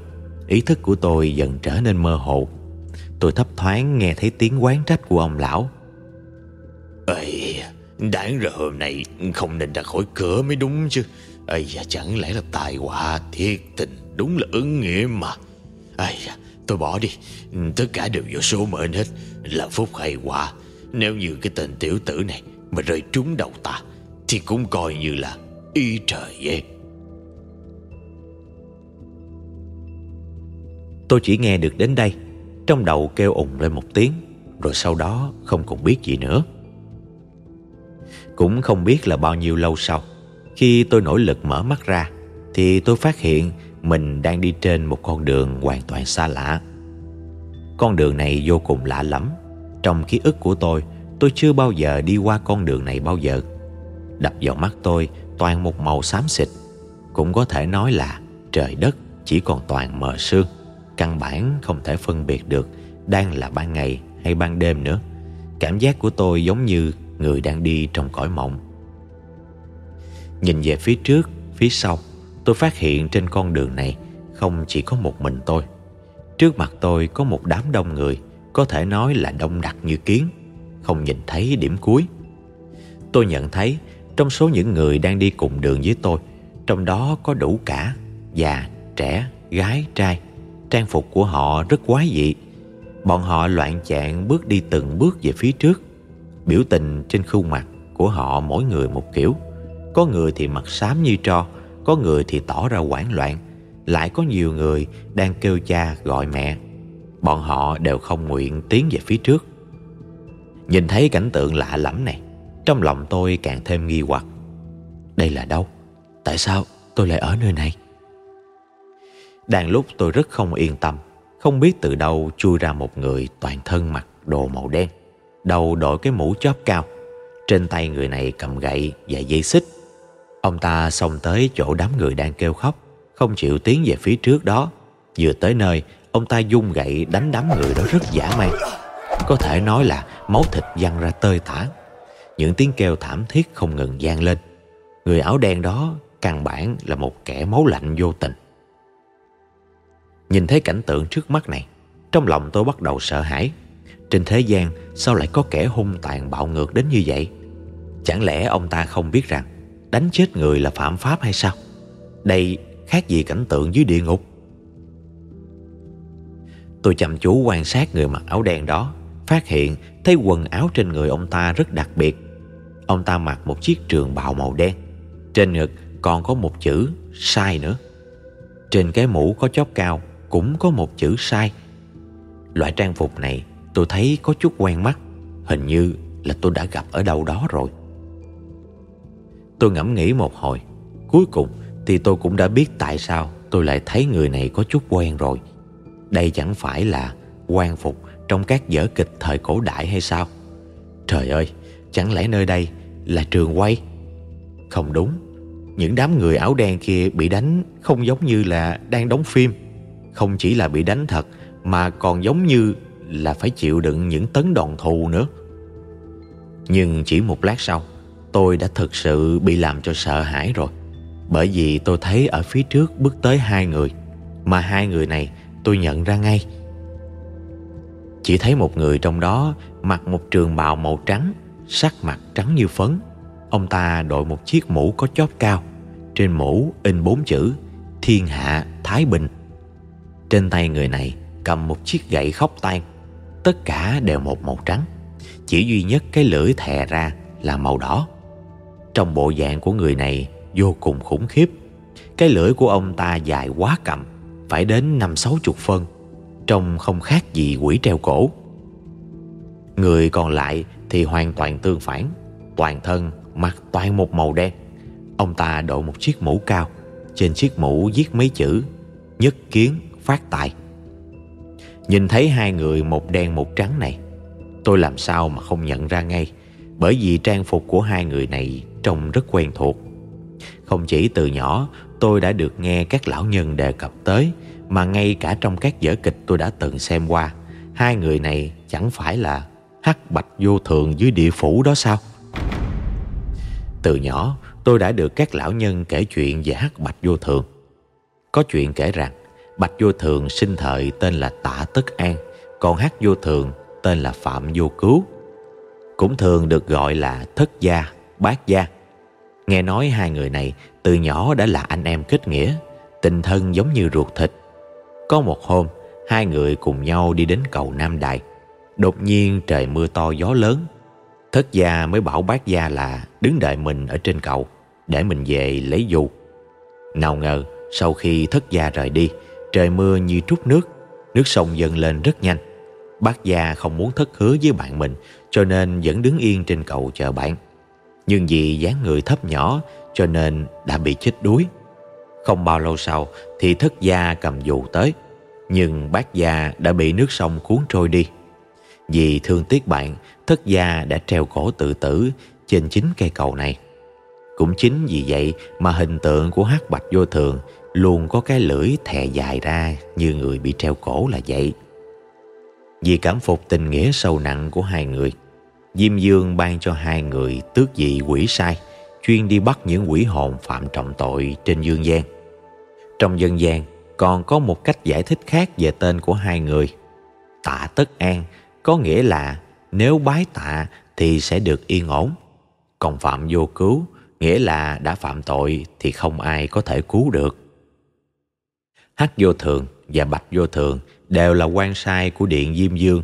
[SPEAKER 1] Ý thức của tôi dần trở nên mơ hồ. Tôi thấp thoáng nghe thấy tiếng quán trách của ông lão.
[SPEAKER 2] Ê, đáng ra hôm nay không nên ra khỏi cửa mới đúng chứ. Ây da, chẳng lẽ là tài họa thiệt tình Đúng là ứng nghĩa mà. Ây da, Tôi bỏ đi. Ừ, tất cả đều do số mệnh hết. Là phúc hay quả. Nếu như cái tên tiểu tử này Mà rơi trúng đầu ta, Thì cũng coi như là y trời vậy.
[SPEAKER 1] Tôi chỉ nghe được đến đây. Trong đầu kêu ùng lên một tiếng. Rồi sau đó không còn biết gì nữa. Cũng không biết là bao nhiêu lâu sau, Khi tôi nỗ lực mở mắt ra, Thì tôi phát hiện mình đang đi trên một con đường hoàn toàn xa lạ. Con đường này vô cùng lạ lắm. Trong ký ức của tôi, tôi chưa bao giờ đi qua con đường này bao giờ. Đập vào mắt tôi toàn một màu xám xịt. Cũng có thể nói là trời đất chỉ còn toàn mờ sương. Căn bản không thể phân biệt được đang là ban ngày hay ban đêm nữa. Cảm giác của tôi giống như người đang đi trong cõi mộng. Nhìn về phía trước, phía sau tôi phát hiện trên con đường này không chỉ có một mình tôi. Trước mặt tôi có một đám đông người, có thể nói là đông đặc như kiến, không nhìn thấy điểm cuối. Tôi nhận thấy trong số những người đang đi cùng đường với tôi, trong đó có đủ cả già, trẻ, gái, trai. Trang phục của họ rất quái dị. Bọn họ loạn trạng bước đi từng bước về phía trước. Biểu tình trên khuôn mặt của họ mỗi người một kiểu. Có người thì mặt xám như tro, có người thì tỏ ra hoảng loạn, lại có nhiều người đang kêu cha gọi mẹ. Bọn họ đều không nguyện tiến về phía trước. Nhìn thấy cảnh tượng lạ lẫm này, trong lòng tôi càng thêm nghi hoặc. Đây là đâu? Tại sao tôi lại ở nơi này? Đang lúc tôi rất không yên tâm, không biết từ đâu chui ra một người toàn thân mặc đồ màu đen, đầu đội cái mũ chóp cao. Trên tay người này cầm gậy và dây xích. Ông ta xông tới chỗ đám người đang kêu khóc, Không chịu tiến về phía trước đó. Vừa tới nơi, Ông ta dung gậy đánh đám người đó rất dã man. Có thể nói là máu thịt văng ra tơi tả. Những tiếng kêu thảm thiết không ngừng gian lên. Người áo đen đó, căn bản là một kẻ máu lạnh vô tình. Nhìn thấy cảnh tượng trước mắt này, Trong lòng tôi bắt đầu sợ hãi. Trên thế gian, sao lại có kẻ hung tàn bạo ngược đến như vậy? Chẳng lẽ ông ta không biết rằng đánh chết người là phạm pháp hay sao? Đây khác gì cảnh tượng dưới địa ngục. Tôi chăm chú quan sát người mặc áo đen đó, phát hiện thấy quần áo trên người ông ta rất đặc biệt. Ông ta mặc một chiếc trường bào màu đen, trên ngực còn có một chữ sai nữa. Trên cái mũ có chóp cao cũng có một chữ sai. Loại trang phục này tôi thấy có chút quen mắt, hình như là tôi đã gặp ở đâu đó rồi. Tôi ngẫm nghĩ một hồi. Cuối cùng thì tôi cũng đã biết tại sao tôi lại thấy người này có chút quen rồi. Đây chẳng phải là quan phục trong các vở kịch thời cổ đại hay sao? Trời ơi, chẳng lẽ nơi đây là trường quay? Không đúng. Những đám người áo đen kia bị đánh không giống như là đang đóng phim. Không chỉ là bị đánh thật, mà còn giống như là phải chịu đựng những tấn đòn thù nữa. Nhưng chỉ một lát sau tôi đã thực sự bị làm cho sợ hãi rồi. Bởi vì tôi thấy ở phía trước bước tới hai người, mà hai người này tôi nhận ra ngay. Chỉ thấy một người trong đó mặc một trường bào màu trắng, sắc mặt trắng như phấn. Ông ta đội một chiếc mũ có chóp cao, trên mũ in bốn chữ thiên hạ thái bình. Trên tay người này cầm một chiếc gậy khóc tan tất cả đều một màu trắng. Chỉ duy nhất cái lưỡi thè ra là màu đỏ trong bộ dạng của người này vô cùng khủng khiếp. Cái lưỡi của ông ta dài quá cầm phải đến năm sáu chục phân, trông không khác gì quỷ treo cổ. Người còn lại thì hoàn toàn tương phản, toàn thân mặc toàn một màu đen. Ông ta đội một chiếc mũ cao, trên chiếc mũ viết mấy chữ, nhất kiến phát tài. Nhìn thấy hai người một đen một trắng này, tôi làm sao mà không nhận ra ngay, bởi vì trang phục của hai người này trông rất quen thuộc. Không chỉ từ nhỏ, tôi đã được nghe các lão nhân đề cập tới, mà ngay cả trong các vở kịch tôi đã từng xem qua. Hai người này chẳng phải là hắc bạch vô thường dưới địa phủ đó sao? Từ nhỏ, tôi đã được các lão nhân kể chuyện về hắc bạch vô thường. Có chuyện kể rằng, bạch vô thường sinh thời tên là tạ tất an, còn hắc vô thường tên là phạm vô cứu. Cũng thường được gọi là thất gia, bát gia nghe nói hai người này từ nhỏ đã là anh em kết nghĩa, tình thân giống như ruột thịt. Có một hôm, hai người cùng nhau đi đến cầu nam đại đột nhiên trời mưa to gió lớn. Thất gia mới bảo bác gia là đứng đợi mình ở trên cầu, để mình về lấy dù. Nào ngờ, sau khi thất gia rời đi, trời mưa như trút nước. Nước sông dâng lên rất nhanh. Bác gia không muốn thất hứa với bạn mình, cho nên vẫn đứng yên trên cầu chờ bạn nhưng vì dáng người thấp nhỏ cho nên đã bị chết đuối. Không bao lâu sau thì thất gia cầm dù tới, nhưng bác gia đã bị nước sông cuốn trôi đi. Vì thương tiếc bạn, thất gia đã treo cổ tự tử trên chính cây cầu này. Cũng chính vì vậy mà hình tượng của hắc bạch vô thường luôn có cái lưỡi thè dài ra như người bị treo cổ là vậy. Vì cảm phục tình nghĩa sâu nặng của hai người diêm dương ban cho hai người tước vị quỷ sai, chuyên đi bắt những quỷ hồn phạm trọng tội trên dương gian. Trong dân gian, còn có một cách giải thích khác về tên của hai người. Tạ tất an có nghĩa là nếu bái tạ thì sẽ được yên ổn, còn phạm vô cứu nghĩa là đã phạm tội thì không ai có thể cứu được. Hắc vô thường và bạch vô thường đều là quan sai của điện diêm dương.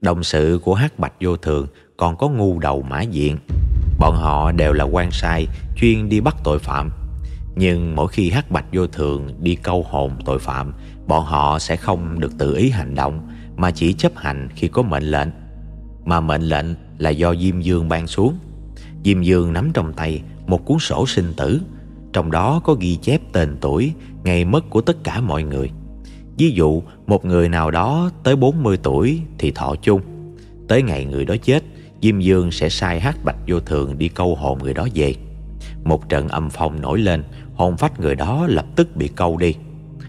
[SPEAKER 1] Đồng sự của hắc bạch vô thường còn có ngu đầu mã diện. Bọn họ đều là quan sai, chuyên đi bắt tội phạm. Nhưng mỗi khi hắc bạch vô thường đi câu hồn tội phạm, bọn họ sẽ không được tự ý hành động, mà chỉ chấp hành khi có mệnh lệnh. Mà mệnh lệnh là do diêm dương ban xuống. Diêm dương nắm trong tay một cuốn sổ sinh tử, trong đó có ghi chép tên tuổi, ngày mất của tất cả mọi người. Ví dụ, một người nào đó tới 40 tuổi thì thọ chung, tới ngày người đó chết diêm dương sẽ sai hát bạch vô thường đi câu hồn người đó về. Một trận âm phong nổi lên, hồn phách người đó lập tức bị câu đi.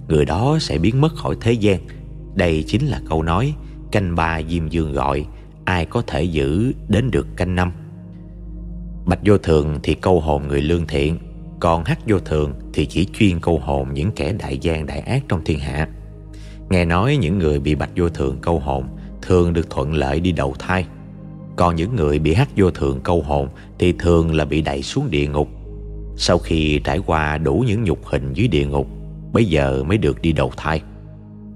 [SPEAKER 1] Người đó sẽ biến mất khỏi thế gian. Đây chính là câu nói, canh ba diêm dương gọi, ai có thể giữ đến được canh năm. Bạch vô thường thì câu hồn người lương thiện, còn hát vô thường thì chỉ chuyên câu hồn những kẻ đại gian đại ác trong thiên hạ. Nghe nói những người bị bạch vô thường câu hồn thường được thuận lợi đi đầu thai còn những người bị hắc vô thường câu hồn thì thường là bị đẩy xuống địa ngục. Sau khi trải qua đủ những nhục hình dưới địa ngục, bây giờ mới được đi đầu thai.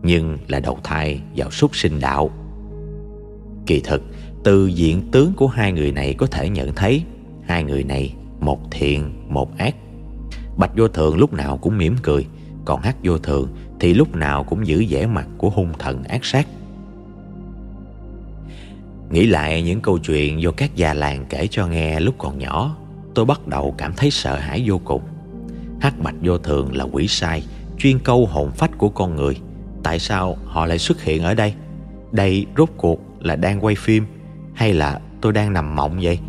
[SPEAKER 1] Nhưng là đầu thai vào súc sinh đạo. Kỳ thực, từ diện tướng của hai người này có thể nhận thấy hai người này một thiện, một ác. Bạch vô thường lúc nào cũng mỉm cười, còn hắc vô thường thì lúc nào cũng giữ vẻ mặt của hung thần ác sát nghĩ lại những câu chuyện do các già làng kể cho nghe lúc còn nhỏ, tôi bắt đầu cảm thấy sợ hãi vô cùng. Hắc bạch vô thường là quỷ sai, chuyên câu hồn phách của con người. Tại sao họ lại xuất hiện ở đây? Đây rốt cuộc là đang quay phim hay là tôi đang nằm mộng vậy?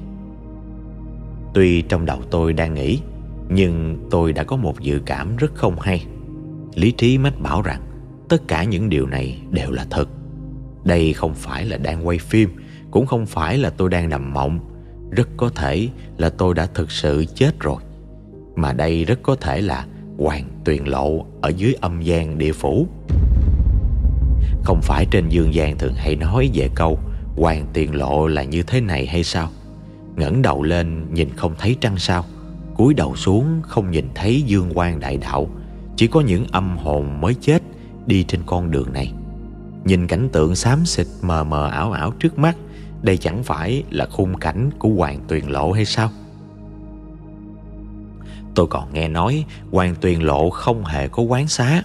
[SPEAKER 1] Tuy trong đầu tôi đang nghĩ, nhưng tôi đã có một dự cảm rất không hay. Lý trí mách bảo rằng tất cả những điều này đều là thật. Đây không phải là đang quay phim cũng không phải là tôi đang nằm mộng. Rất có thể là tôi đã thực sự chết rồi. Mà đây rất có thể là hoàng tuyền lộ ở dưới âm gian địa phủ. Không phải trên dương gian thường hay nói về câu, hoàng tiền lộ là như thế này hay sao? Ngẩng đầu lên, nhìn không thấy trăng sao. Cúi đầu xuống, không nhìn thấy dương quan đại đạo. Chỉ có những âm hồn mới chết đi trên con đường này. Nhìn cảnh tượng xám xịt mờ mờ ảo ảo trước mắt đây chẳng phải là khung cảnh của hoàng tuyền lộ hay sao? Tôi còn nghe nói hoàng tuyền lộ không hề có quán xá.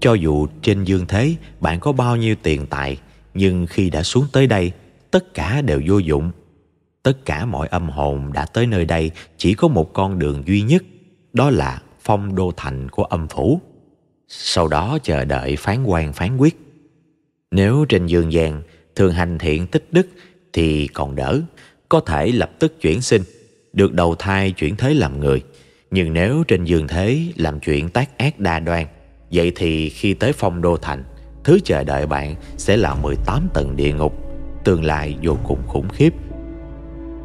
[SPEAKER 1] Cho dù trên dương thế, bạn có bao nhiêu tiền tài, nhưng khi đã xuống tới đây, tất cả đều vô dụng. Tất cả mọi âm hồn đã tới nơi đây, chỉ có một con đường duy nhất, đó là phong đô thành của âm phủ. Sau đó chờ đợi phán quan phán quyết. Nếu trên dương gian thường hành thiện tích đức thì còn đỡ, có thể lập tức chuyển sinh, được đầu thai chuyển thế làm người. Nhưng nếu trên giường thế làm chuyện tác ác đa đoan, vậy thì khi tới phong đô thành, thứ chờ đợi bạn sẽ là 18 tầng địa ngục, tương lai vô cùng khủng khiếp.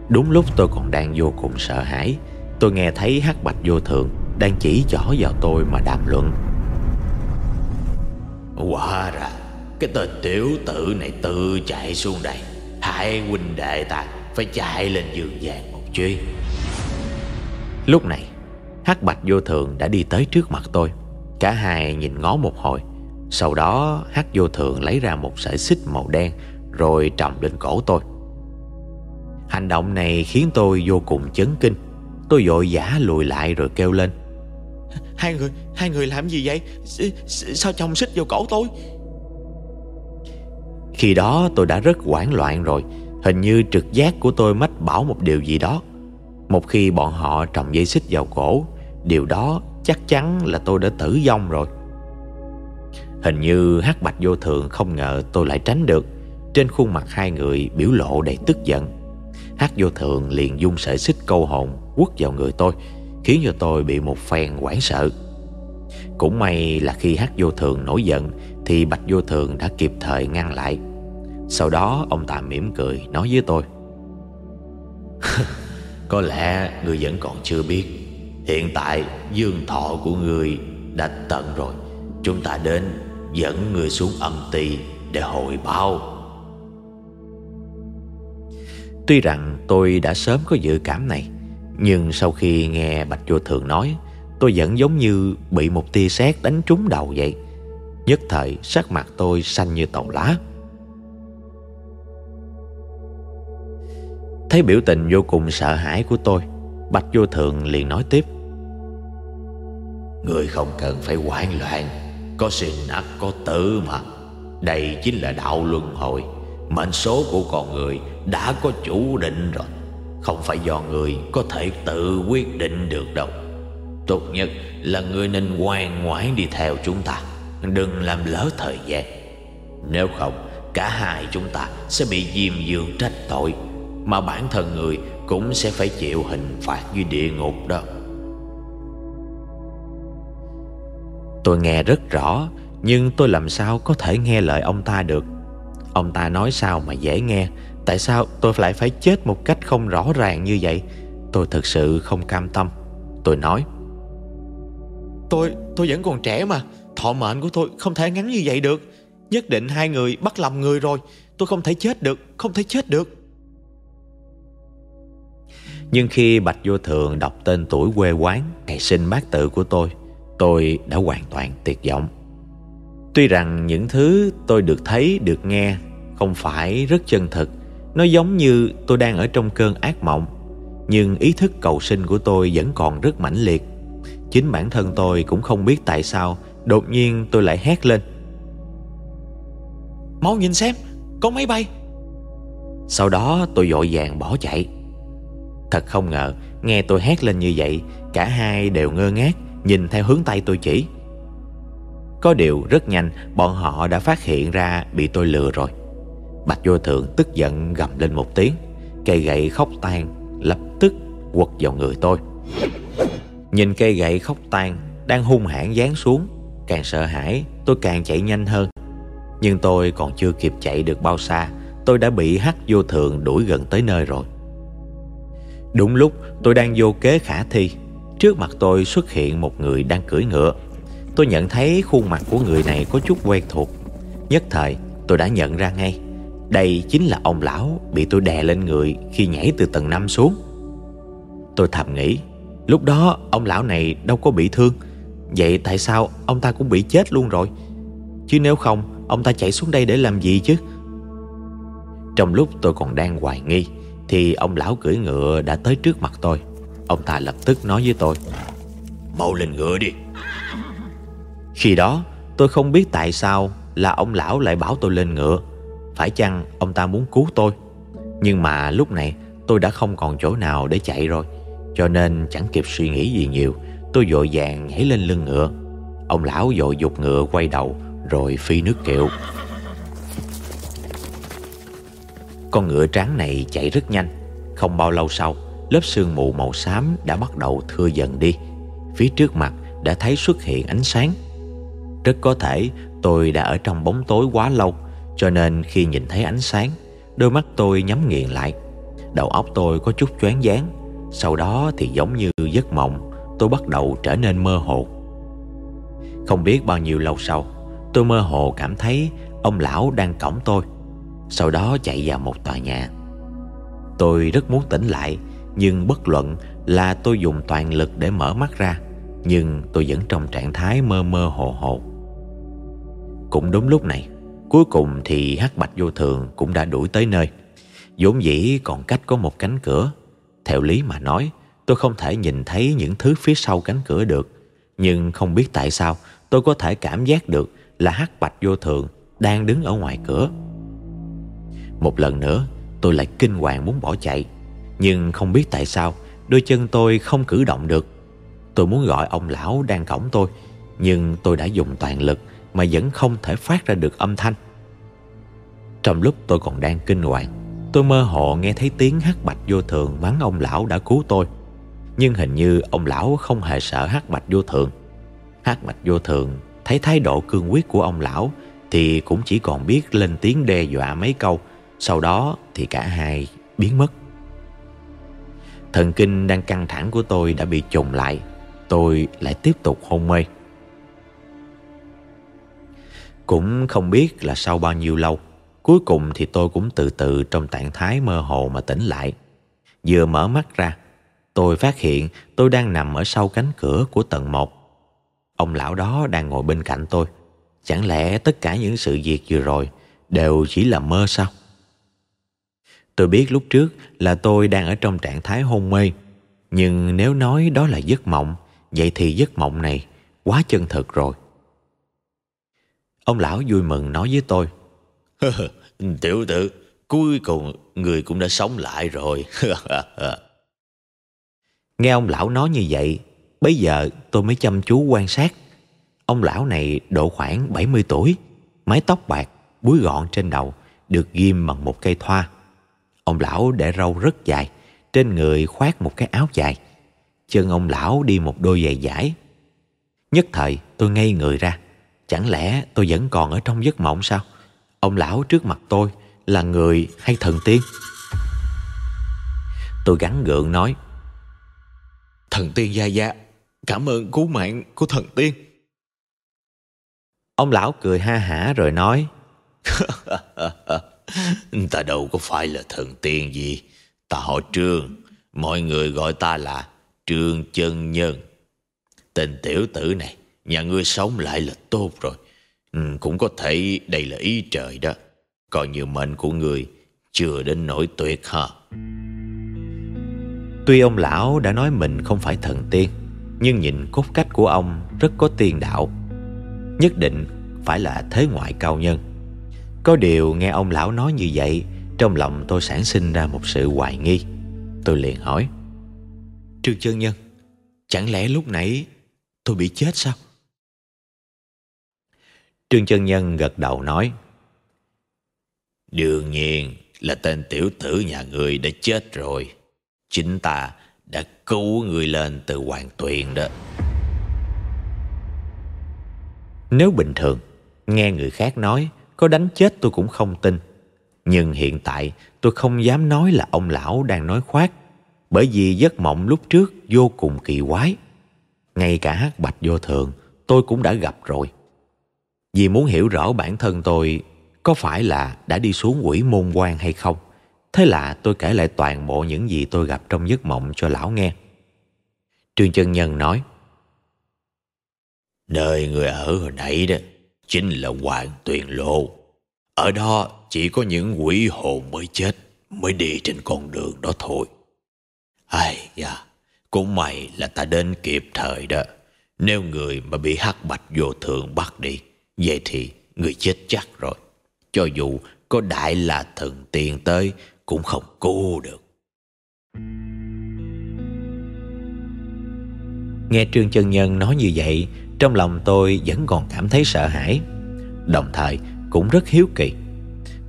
[SPEAKER 1] Đúng lúc tôi còn đang vô cùng sợ hãi, tôi nghe thấy hắc bạch vô thượng đang chỉ chỏ vào tôi mà đàm luận.
[SPEAKER 2] Hóa ra cái tên tiểu tử này tự chạy xuống đây. Hai huynh đệ ta Phải chạy lên giường vàng một chuyến
[SPEAKER 1] Lúc này hắc bạch vô thường đã đi tới trước mặt tôi. Cả hai nhìn ngó một hồi. Sau đó hắc vô thường lấy ra một sợi xích màu đen Rồi trầm lên cổ tôi. Hành động này khiến tôi vô cùng chấn kinh. Tôi vội giả lùi lại rồi kêu lên.
[SPEAKER 2] Hai người, hai người làm gì vậy? sao chồng xích vào cổ tôi?
[SPEAKER 1] Khi đó tôi đã rất hoảng loạn rồi. Hình như trực giác của tôi mách bảo một điều gì đó. Một khi bọn họ trồng dây xích vào cổ, Điều đó chắc chắn là tôi đã tử vong rồi. Hình như hắc bạch vô thường không ngờ tôi lại tránh được. Trên khuôn mặt hai người biểu lộ đầy tức giận. Hắc vô thường liền dung sợi xích câu hồn quất vào người tôi, khiến cho tôi bị một phen hoảng sợ. Cũng may là khi hắc vô thường nổi giận, thì bạch vô thường đã kịp thời ngăn lại sau đó, ông ta mỉm cười, nói với tôi.
[SPEAKER 2] Có lẽ người vẫn còn chưa biết, hiện tại dương thọ của người đã tận rồi. Chúng ta đến dẫn người xuống âm ti để hồi báo.
[SPEAKER 1] Tuy rằng tôi đã sớm có dự cảm này, nhưng sau khi nghe Bạch Vô Thường nói, Tôi vẫn giống như bị một tia sét đánh trúng đầu vậy. Nhất thời, sắc mặt tôi xanh như tàu lá. Thấy biểu tình vô cùng sợ hãi của tôi, Bạch Vô Thường liền nói tiếp.
[SPEAKER 2] Người không cần phải hoảng loạn, Có sinh ắt có tử mà. Đây chính là đạo luân hồi. Mệnh số của con người đã có chủ định rồi. Không phải do người có thể tự quyết định được đâu. Tốt nhất là người nên ngoan ngoãn đi theo chúng ta, Đừng làm lỡ thời gian. Nếu không, Cả hai chúng ta sẽ bị diêm dương trách tội. Mà bản thân người cũng sẽ phải chịu hình phạt như địa ngục đó.
[SPEAKER 1] Tôi nghe rất rõ, Nhưng tôi làm sao có thể nghe lời ông ta được? Ông ta nói sao mà dễ nghe? Tại sao tôi lại phải chết một cách không rõ ràng như vậy? Tôi thực sự không cam tâm. Tôi nói,
[SPEAKER 2] Tôi tôi vẫn còn trẻ mà. Thọ mệnh của tôi không thể ngắn như vậy được. Nhất định hai người bắt lầm người rồi. Tôi không thể chết được, Không thể chết được.
[SPEAKER 1] Nhưng khi Bạch Vô Thường đọc tên tuổi quê quán Ngày sinh bát tự của tôi Tôi đã hoàn toàn tuyệt vọng. Tuy rằng những thứ tôi được thấy, được nghe Không phải rất chân thực nó giống như tôi đang ở trong cơn ác mộng Nhưng ý thức cầu sinh của tôi vẫn còn rất mãnh liệt. Chính bản thân tôi cũng không biết tại sao Đột nhiên tôi lại hét lên.
[SPEAKER 2] Mau nhìn xem Có máy bay.
[SPEAKER 1] Sau đó tôi vội vàng bỏ chạy. Thật không ngờ, Nghe tôi hét lên như vậy, Cả hai đều ngơ ngác, Nhìn theo hướng tay tôi chỉ. Có điều rất nhanh, Bọn họ đã phát hiện ra bị tôi lừa rồi. Bạch vô thượng tức giận gầm lên một tiếng, Cây gậy khóc tan Lập tức quật vào người tôi. Nhìn cây gậy khóc tan Đang hung hãn giáng xuống, Càng sợ hãi tôi càng chạy nhanh hơn. Nhưng tôi còn chưa kịp chạy được bao xa, Tôi đã bị hắc vô thường đuổi gần tới nơi rồi. Đúng lúc tôi đang vô kế khả thi, Trước mặt tôi xuất hiện một người đang cưỡi ngựa. Tôi nhận thấy khuôn mặt của người này có chút quen thuộc. Nhất thời, tôi đã nhận ra ngay, Đây chính là ông lão bị tôi đè lên người khi nhảy từ tầng 5 xuống. Tôi thầm nghĩ, Lúc đó ông lão này đâu có bị thương, Vậy tại sao ông ta cũng bị chết luôn rồi? Chứ nếu không, Ông ta chạy xuống đây để làm gì chứ? Trong lúc tôi còn đang hoài nghi thì ông lão cưỡi ngựa đã tới trước mặt tôi. Ông ta lập tức nói với tôi,
[SPEAKER 2] Mau lên ngựa đi.
[SPEAKER 1] Khi đó, tôi không biết tại sao Là ông lão lại bảo tôi lên ngựa. Phải chăng ông ta muốn cứu tôi? Nhưng mà lúc này, tôi đã không còn chỗ nào để chạy rồi, Cho nên chẳng kịp suy nghĩ gì nhiều. Tôi vội vàng nhảy lên lưng ngựa. Ông lão vội dục ngựa quay đầu, Rồi phi nước kiệu con ngựa trắng này chạy rất nhanh. Không bao lâu sau, Lớp sương mù màu xám đã bắt đầu thưa dần đi. Phía trước mặt đã thấy xuất hiện ánh sáng. Rất có thể tôi đã ở trong bóng tối quá lâu, Cho nên khi nhìn thấy ánh sáng, Đôi mắt tôi nhắm nghiền lại. Đầu óc tôi có chút choáng váng, Sau đó thì giống như giấc mộng, Tôi bắt đầu trở nên mơ hồ. Không biết bao nhiêu lâu sau, Tôi mơ hồ cảm thấy Ông lão đang cõng tôi. Sau đó chạy vào một tòa nhà. Tôi rất muốn tỉnh lại, Nhưng bất luận là tôi dùng toàn lực để mở mắt ra, Nhưng tôi vẫn trong trạng thái mơ mơ hồ hồ. Cũng đúng lúc này, Cuối cùng thì hắc bạch vô thường cũng đã đuổi tới nơi. Vốn dĩ còn cách có một cánh cửa. Theo lý mà nói, Tôi không thể nhìn thấy những thứ phía sau cánh cửa được. Nhưng không biết tại sao, Tôi có thể cảm giác được Là hắc bạch vô thường Đang đứng ở ngoài cửa. Một lần nữa, tôi lại kinh hoàng muốn bỏ chạy. Nhưng không biết tại sao, Đôi chân tôi không cử động được. Tôi muốn gọi ông lão đang cổng tôi, Nhưng tôi đã dùng toàn lực Mà vẫn không thể phát ra được âm thanh. Trong lúc tôi còn đang kinh hoàng, Tôi mơ hồ nghe thấy tiếng hắc bạch vô thường mắng ông lão đã cứu tôi. Nhưng hình như ông lão không hề sợ hắc bạch vô thường. Hắc bạch vô thường, thấy thái độ cương quyết của ông lão Thì cũng chỉ còn biết lên tiếng đe dọa mấy câu. Sau đó thì cả hai biến mất. Thần kinh đang căng thẳng của tôi đã bị trùng lại. Tôi lại tiếp tục hôn mê. Cũng không biết là sau bao nhiêu lâu, Cuối cùng thì tôi cũng từ từ trong trạng thái mơ hồ mà tỉnh lại. Vừa mở mắt ra, Tôi phát hiện tôi đang nằm ở sau cánh cửa của tầng 1 Ông lão đó đang ngồi bên cạnh tôi. Chẳng lẽ tất cả những sự việc vừa rồi Đều chỉ là mơ sao? Tôi biết lúc trước là tôi đang ở trong trạng thái hôn mê. Nhưng nếu nói đó là giấc mộng Vậy thì giấc mộng này quá chân thực rồi. Ông lão vui mừng nói với tôi.
[SPEAKER 2] Tiểu tử Cuối cùng người cũng đã sống lại rồi.
[SPEAKER 1] Nghe ông lão nói như vậy Bây giờ tôi mới chăm chú quan sát. Ông lão này độ khoảng 70 tuổi Mái tóc bạc Búi gọn trên đầu Được ghim bằng một cây thoa Ông lão để râu rất dài Trên người khoác một cái áo dài. Chân ông lão đi một đôi giày giải. Nhất thời tôi ngây người ra Chẳng lẽ tôi vẫn còn ở trong giấc mộng sao? Ông lão trước mặt tôi Là người hay thần tiên? Tôi gắn gượng nói
[SPEAKER 2] Thần tiên gia gia Cảm ơn cứu mạng của thần tiên.
[SPEAKER 1] Ông lão cười ha hả rồi nói
[SPEAKER 2] Ta đâu có phải là thần tiên gì. Ta họ Trương. Mọi người gọi ta là Trương Chân Nhân. Tên tiểu tử này Nhà ngươi sống lại là tốt rồi. Ừ, Cũng có thể đây là ý trời đó. Coi như mệnh của người Chưa đến nỗi tuyệt ha.
[SPEAKER 1] Tuy ông lão đã nói mình không phải thần tiên Nhưng nhìn cốt cách của ông Rất có tiên đạo. Nhất định phải là thế ngoại cao nhân có điều nghe ông lão nói như vậy Trong lòng tôi sản sinh ra một sự hoài nghi Tôi liền hỏi Trương chân nhân Chẳng lẽ lúc nãy tôi bị chết sao Trương chân nhân gật đầu nói
[SPEAKER 2] Đương nhiên là tên tiểu tử nhà người đã chết rồi. Chính ta đã cứu người lên từ hoàng tuyền đó.
[SPEAKER 1] Nếu bình thường, nghe người khác nói có đánh chết tôi cũng không tin. Nhưng hiện tại, tôi không dám nói là ông lão đang nói khoác, bởi vì giấc mộng lúc trước vô cùng kỳ quái. Ngay cả hát bạch vô thường, tôi cũng đã gặp rồi. Vì muốn hiểu rõ bản thân tôi, có phải là đã đi xuống quỷ môn quan hay không. Thế là tôi kể lại toàn bộ những gì tôi gặp trong giấc mộng cho lão nghe. Trương Chân Nhân nói,
[SPEAKER 2] Nơi người ở hồi nãy đó chính là Hoàng Tuyền Lộ. Ở đó chỉ có những quỷ hồn mới chết mới đi trên con đường đó thôi. Ai da, cũng may là ta đến kịp thời đó. Nếu người mà bị hắc bạch vô thượng bắt đi, vậy thì người chết chắc rồi. Cho dù có đại là thần tiền tới cũng không cứu được.
[SPEAKER 1] Nghe Trương Chân Nhân nói như vậy, trong lòng tôi vẫn còn cảm thấy sợ hãi. Đồng thời cũng rất hiếu kỳ.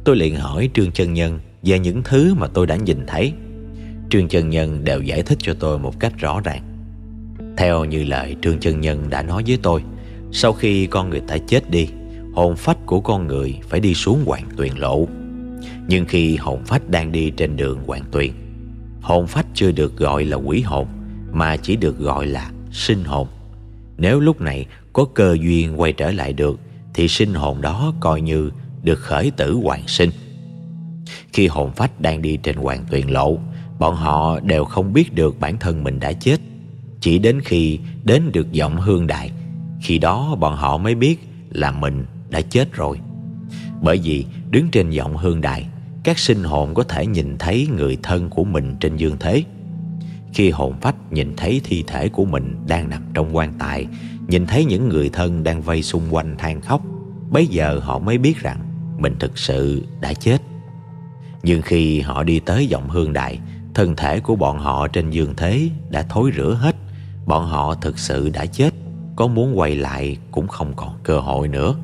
[SPEAKER 1] Tôi liền hỏi Trương Chân Nhân về những thứ mà tôi đã nhìn thấy. Trương Chân Nhân đều giải thích cho tôi một cách rõ ràng. Theo như lời Trương Chân Nhân đã nói với tôi, sau khi con người ta chết đi, hồn phách của con người phải đi xuống hoàng tuyền lộ. Nhưng khi hồn phách đang đi trên đường hoàng tuyền, hồn phách chưa được gọi là quỷ hồn mà chỉ được gọi là sinh hồn. Nếu lúc này có cơ duyên quay trở lại được thì sinh hồn đó coi như được khởi tử hoàn sinh. Khi hồn phách đang đi trên hoàng tuyền lộ, bọn họ đều không biết được bản thân mình đã chết. Chỉ đến khi đến được giọng hương đại, khi đó bọn họ mới biết là mình đã chết rồi. Bởi vì đứng trên giọng hương đại, các sinh hồn có thể nhìn thấy người thân của mình trên dương thế. Khi hồn phách nhìn thấy thi thể của mình đang nằm trong quan tài, nhìn thấy những người thân đang vây xung quanh than khóc, bấy giờ họ mới biết rằng mình thực sự đã chết. Nhưng khi họ đi tới giọng hương đại, thân thể của bọn họ trên giường thế đã thối rữa hết. Bọn họ thực sự đã chết, có muốn quay lại cũng không còn cơ hội nữa.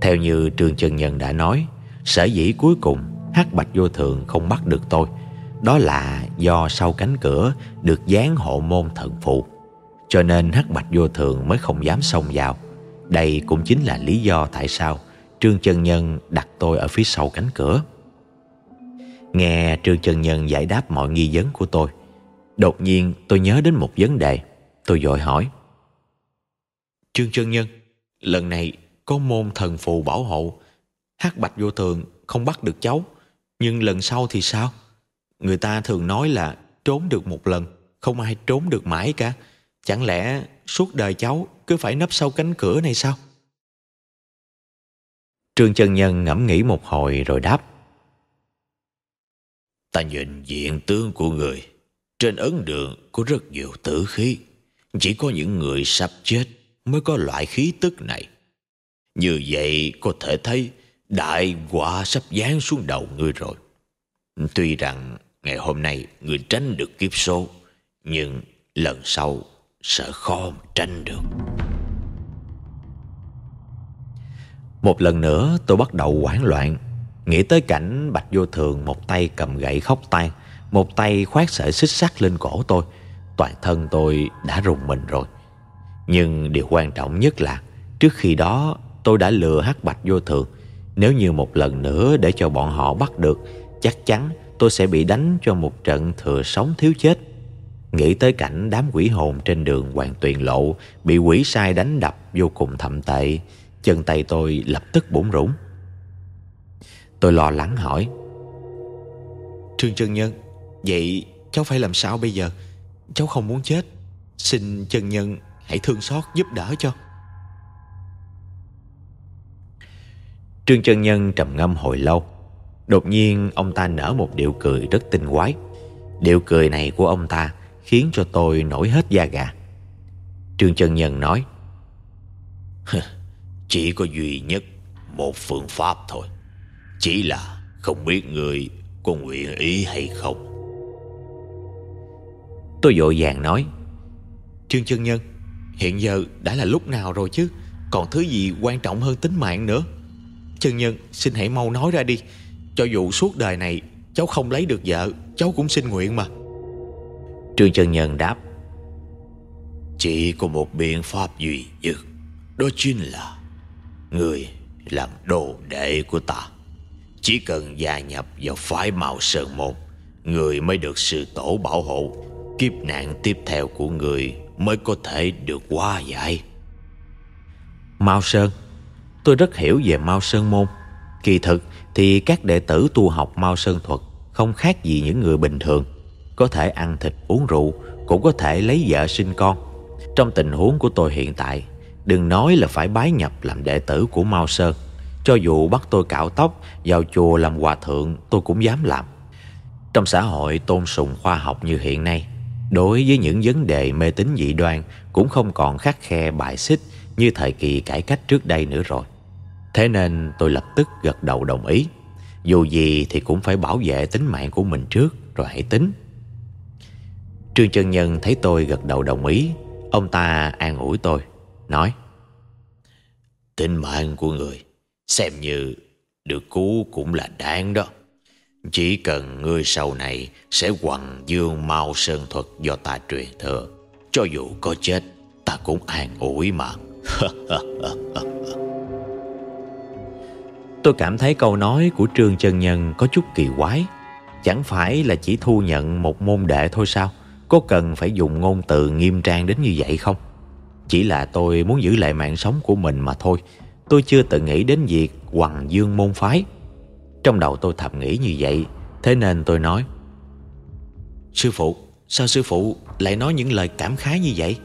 [SPEAKER 1] Theo như Trương trần Nhân đã nói, sở dĩ cuối cùng Hắc Bạch Vô Thường không bắt được tôi, đó là do sau cánh cửa được dán hộ môn thần phụ. Cho nên Hắc Bạch Vô Thường mới không dám xông vào. Đây cũng chính là lý do tại sao Trương Chân Nhân đặt tôi ở phía sau cánh cửa. Nghe Trương Chân Nhân giải đáp mọi nghi vấn của tôi, đột nhiên tôi nhớ đến một vấn đề. Tôi vội hỏi. Trương Chân Nhân, lần này có môn thần phù bảo hộ, hắc bạch vô thường không bắt được cháu, nhưng lần sau thì sao? Người ta thường nói là trốn được một lần, không ai trốn được mãi cả. Chẳng lẽ suốt đời cháu cứ phải nấp sau cánh cửa này sao? Trương Chân Nhân ngẫm nghĩ một hồi rồi đáp.
[SPEAKER 2] Ta nhìn diện tướng của người. Trên ấn đường có rất nhiều tử khí. Chỉ có những người sắp chết mới có loại khí tức này. Như vậy có thể thấy đại quả sắp giáng xuống đầu ngươi rồi. Tuy rằng ngày hôm nay người tránh được kiếp số, nhưng lần sau sợ khó mà tránh được.
[SPEAKER 1] Một lần nữa tôi bắt đầu hoảng loạn. Nghĩ tới cảnh Bạch Vô Thường một tay cầm gậy khóc tan Một tay khoát sợi xích sắt lên cổ tôi. Toàn thân tôi đã rùng mình rồi. Nhưng điều quan trọng nhất là Trước khi đó tôi đã lừa hắc Bạch Vô Thường. Nếu như một lần nữa để cho bọn họ bắt được Chắc chắn tôi sẽ bị đánh cho một trận thừa sống thiếu chết. Nghĩ tới cảnh đám quỷ hồn trên đường Hoàng Tuyền Lộ Bị quỷ sai đánh đập vô cùng thậm tệ Chân tay tôi lập tức bủn rủn. Tôi lo lắng hỏi Trương chân nhân Vậy cháu phải làm sao bây giờ? Cháu không muốn chết. Xin chân nhân hãy thương xót giúp đỡ cho. Trương chân nhân trầm ngâm hồi lâu Đột nhiên ông ta nở một điệu cười rất tinh quái. Điệu cười này của ông ta Khiến cho tôi nổi hết da gà. Trương chân nhân nói
[SPEAKER 2] Chỉ có duy nhất một phương pháp thôi. Chỉ là không biết người có nguyện ý hay không.
[SPEAKER 1] Tôi vội vàng nói Trương chân nhân Hiện giờ đã là lúc nào rồi chứ? Còn thứ gì quan trọng hơn tính mạng nữa?
[SPEAKER 2] Chân nhân xin hãy mau nói ra đi Cho dù suốt đời này cháu không lấy được vợ Cháu cũng xin nguyện mà.
[SPEAKER 1] Trương chân nhân đáp
[SPEAKER 2] Chỉ có một biện pháp duy nhất Đó chính là Người làm đồ đệ của ta. Chỉ cần gia nhập vào phái mạo sơn môn Người mới được sư tổ bảo hộ. Kiếp nạn tiếp theo của người Mới có thể được qua giải.
[SPEAKER 1] Mao Sơn Tôi rất hiểu về Mao Sơn môn Kỳ thực thì các đệ tử tu học Mao Sơn thuật Không khác gì những người bình thường. Có thể ăn thịt, uống rượu, Cũng có thể lấy vợ sinh con. Trong tình huống của tôi hiện tại, Đừng nói là phải bái nhập làm đệ tử của Mao Sơn. Cho dù bắt tôi cạo tóc, Vào chùa làm hòa thượng, Tôi cũng dám làm. Trong xã hội tôn sùng khoa học như hiện nay, Đối với những vấn đề mê tín dị đoan Cũng không còn khắc khe bài xích Như thời kỳ cải cách trước đây nữa rồi. Thế nên tôi lập tức gật đầu đồng ý. Dù gì thì cũng phải bảo vệ tính mạng của mình trước, Rồi hãy tính. Trương chân nhân thấy tôi gật đầu đồng ý, Ông ta an ủi tôi, Nói,
[SPEAKER 2] Tính mạng của người Xem như được cứu cũng là đáng đó. Chỉ cần người sau này Sẽ quằn dương mau sơn thuật do ta truyền thừa, Cho dù có chết, Ta cũng an ủi mà.
[SPEAKER 1] Tôi cảm thấy câu nói của Trương Chân Nhân có chút kỳ quái. Chẳng phải là chỉ thu nhận một môn đệ thôi sao? Có cần phải dùng ngôn từ nghiêm trang đến như vậy không? Chỉ là tôi muốn giữ lại mạng sống của mình mà thôi. Tôi chưa từng nghĩ đến việc Hoàng Dương môn phái. Trong đầu tôi thầm nghĩ như vậy Thế nên tôi nói
[SPEAKER 2] Sư phụ Sao sư phụ lại nói những lời cảm khái như vậy?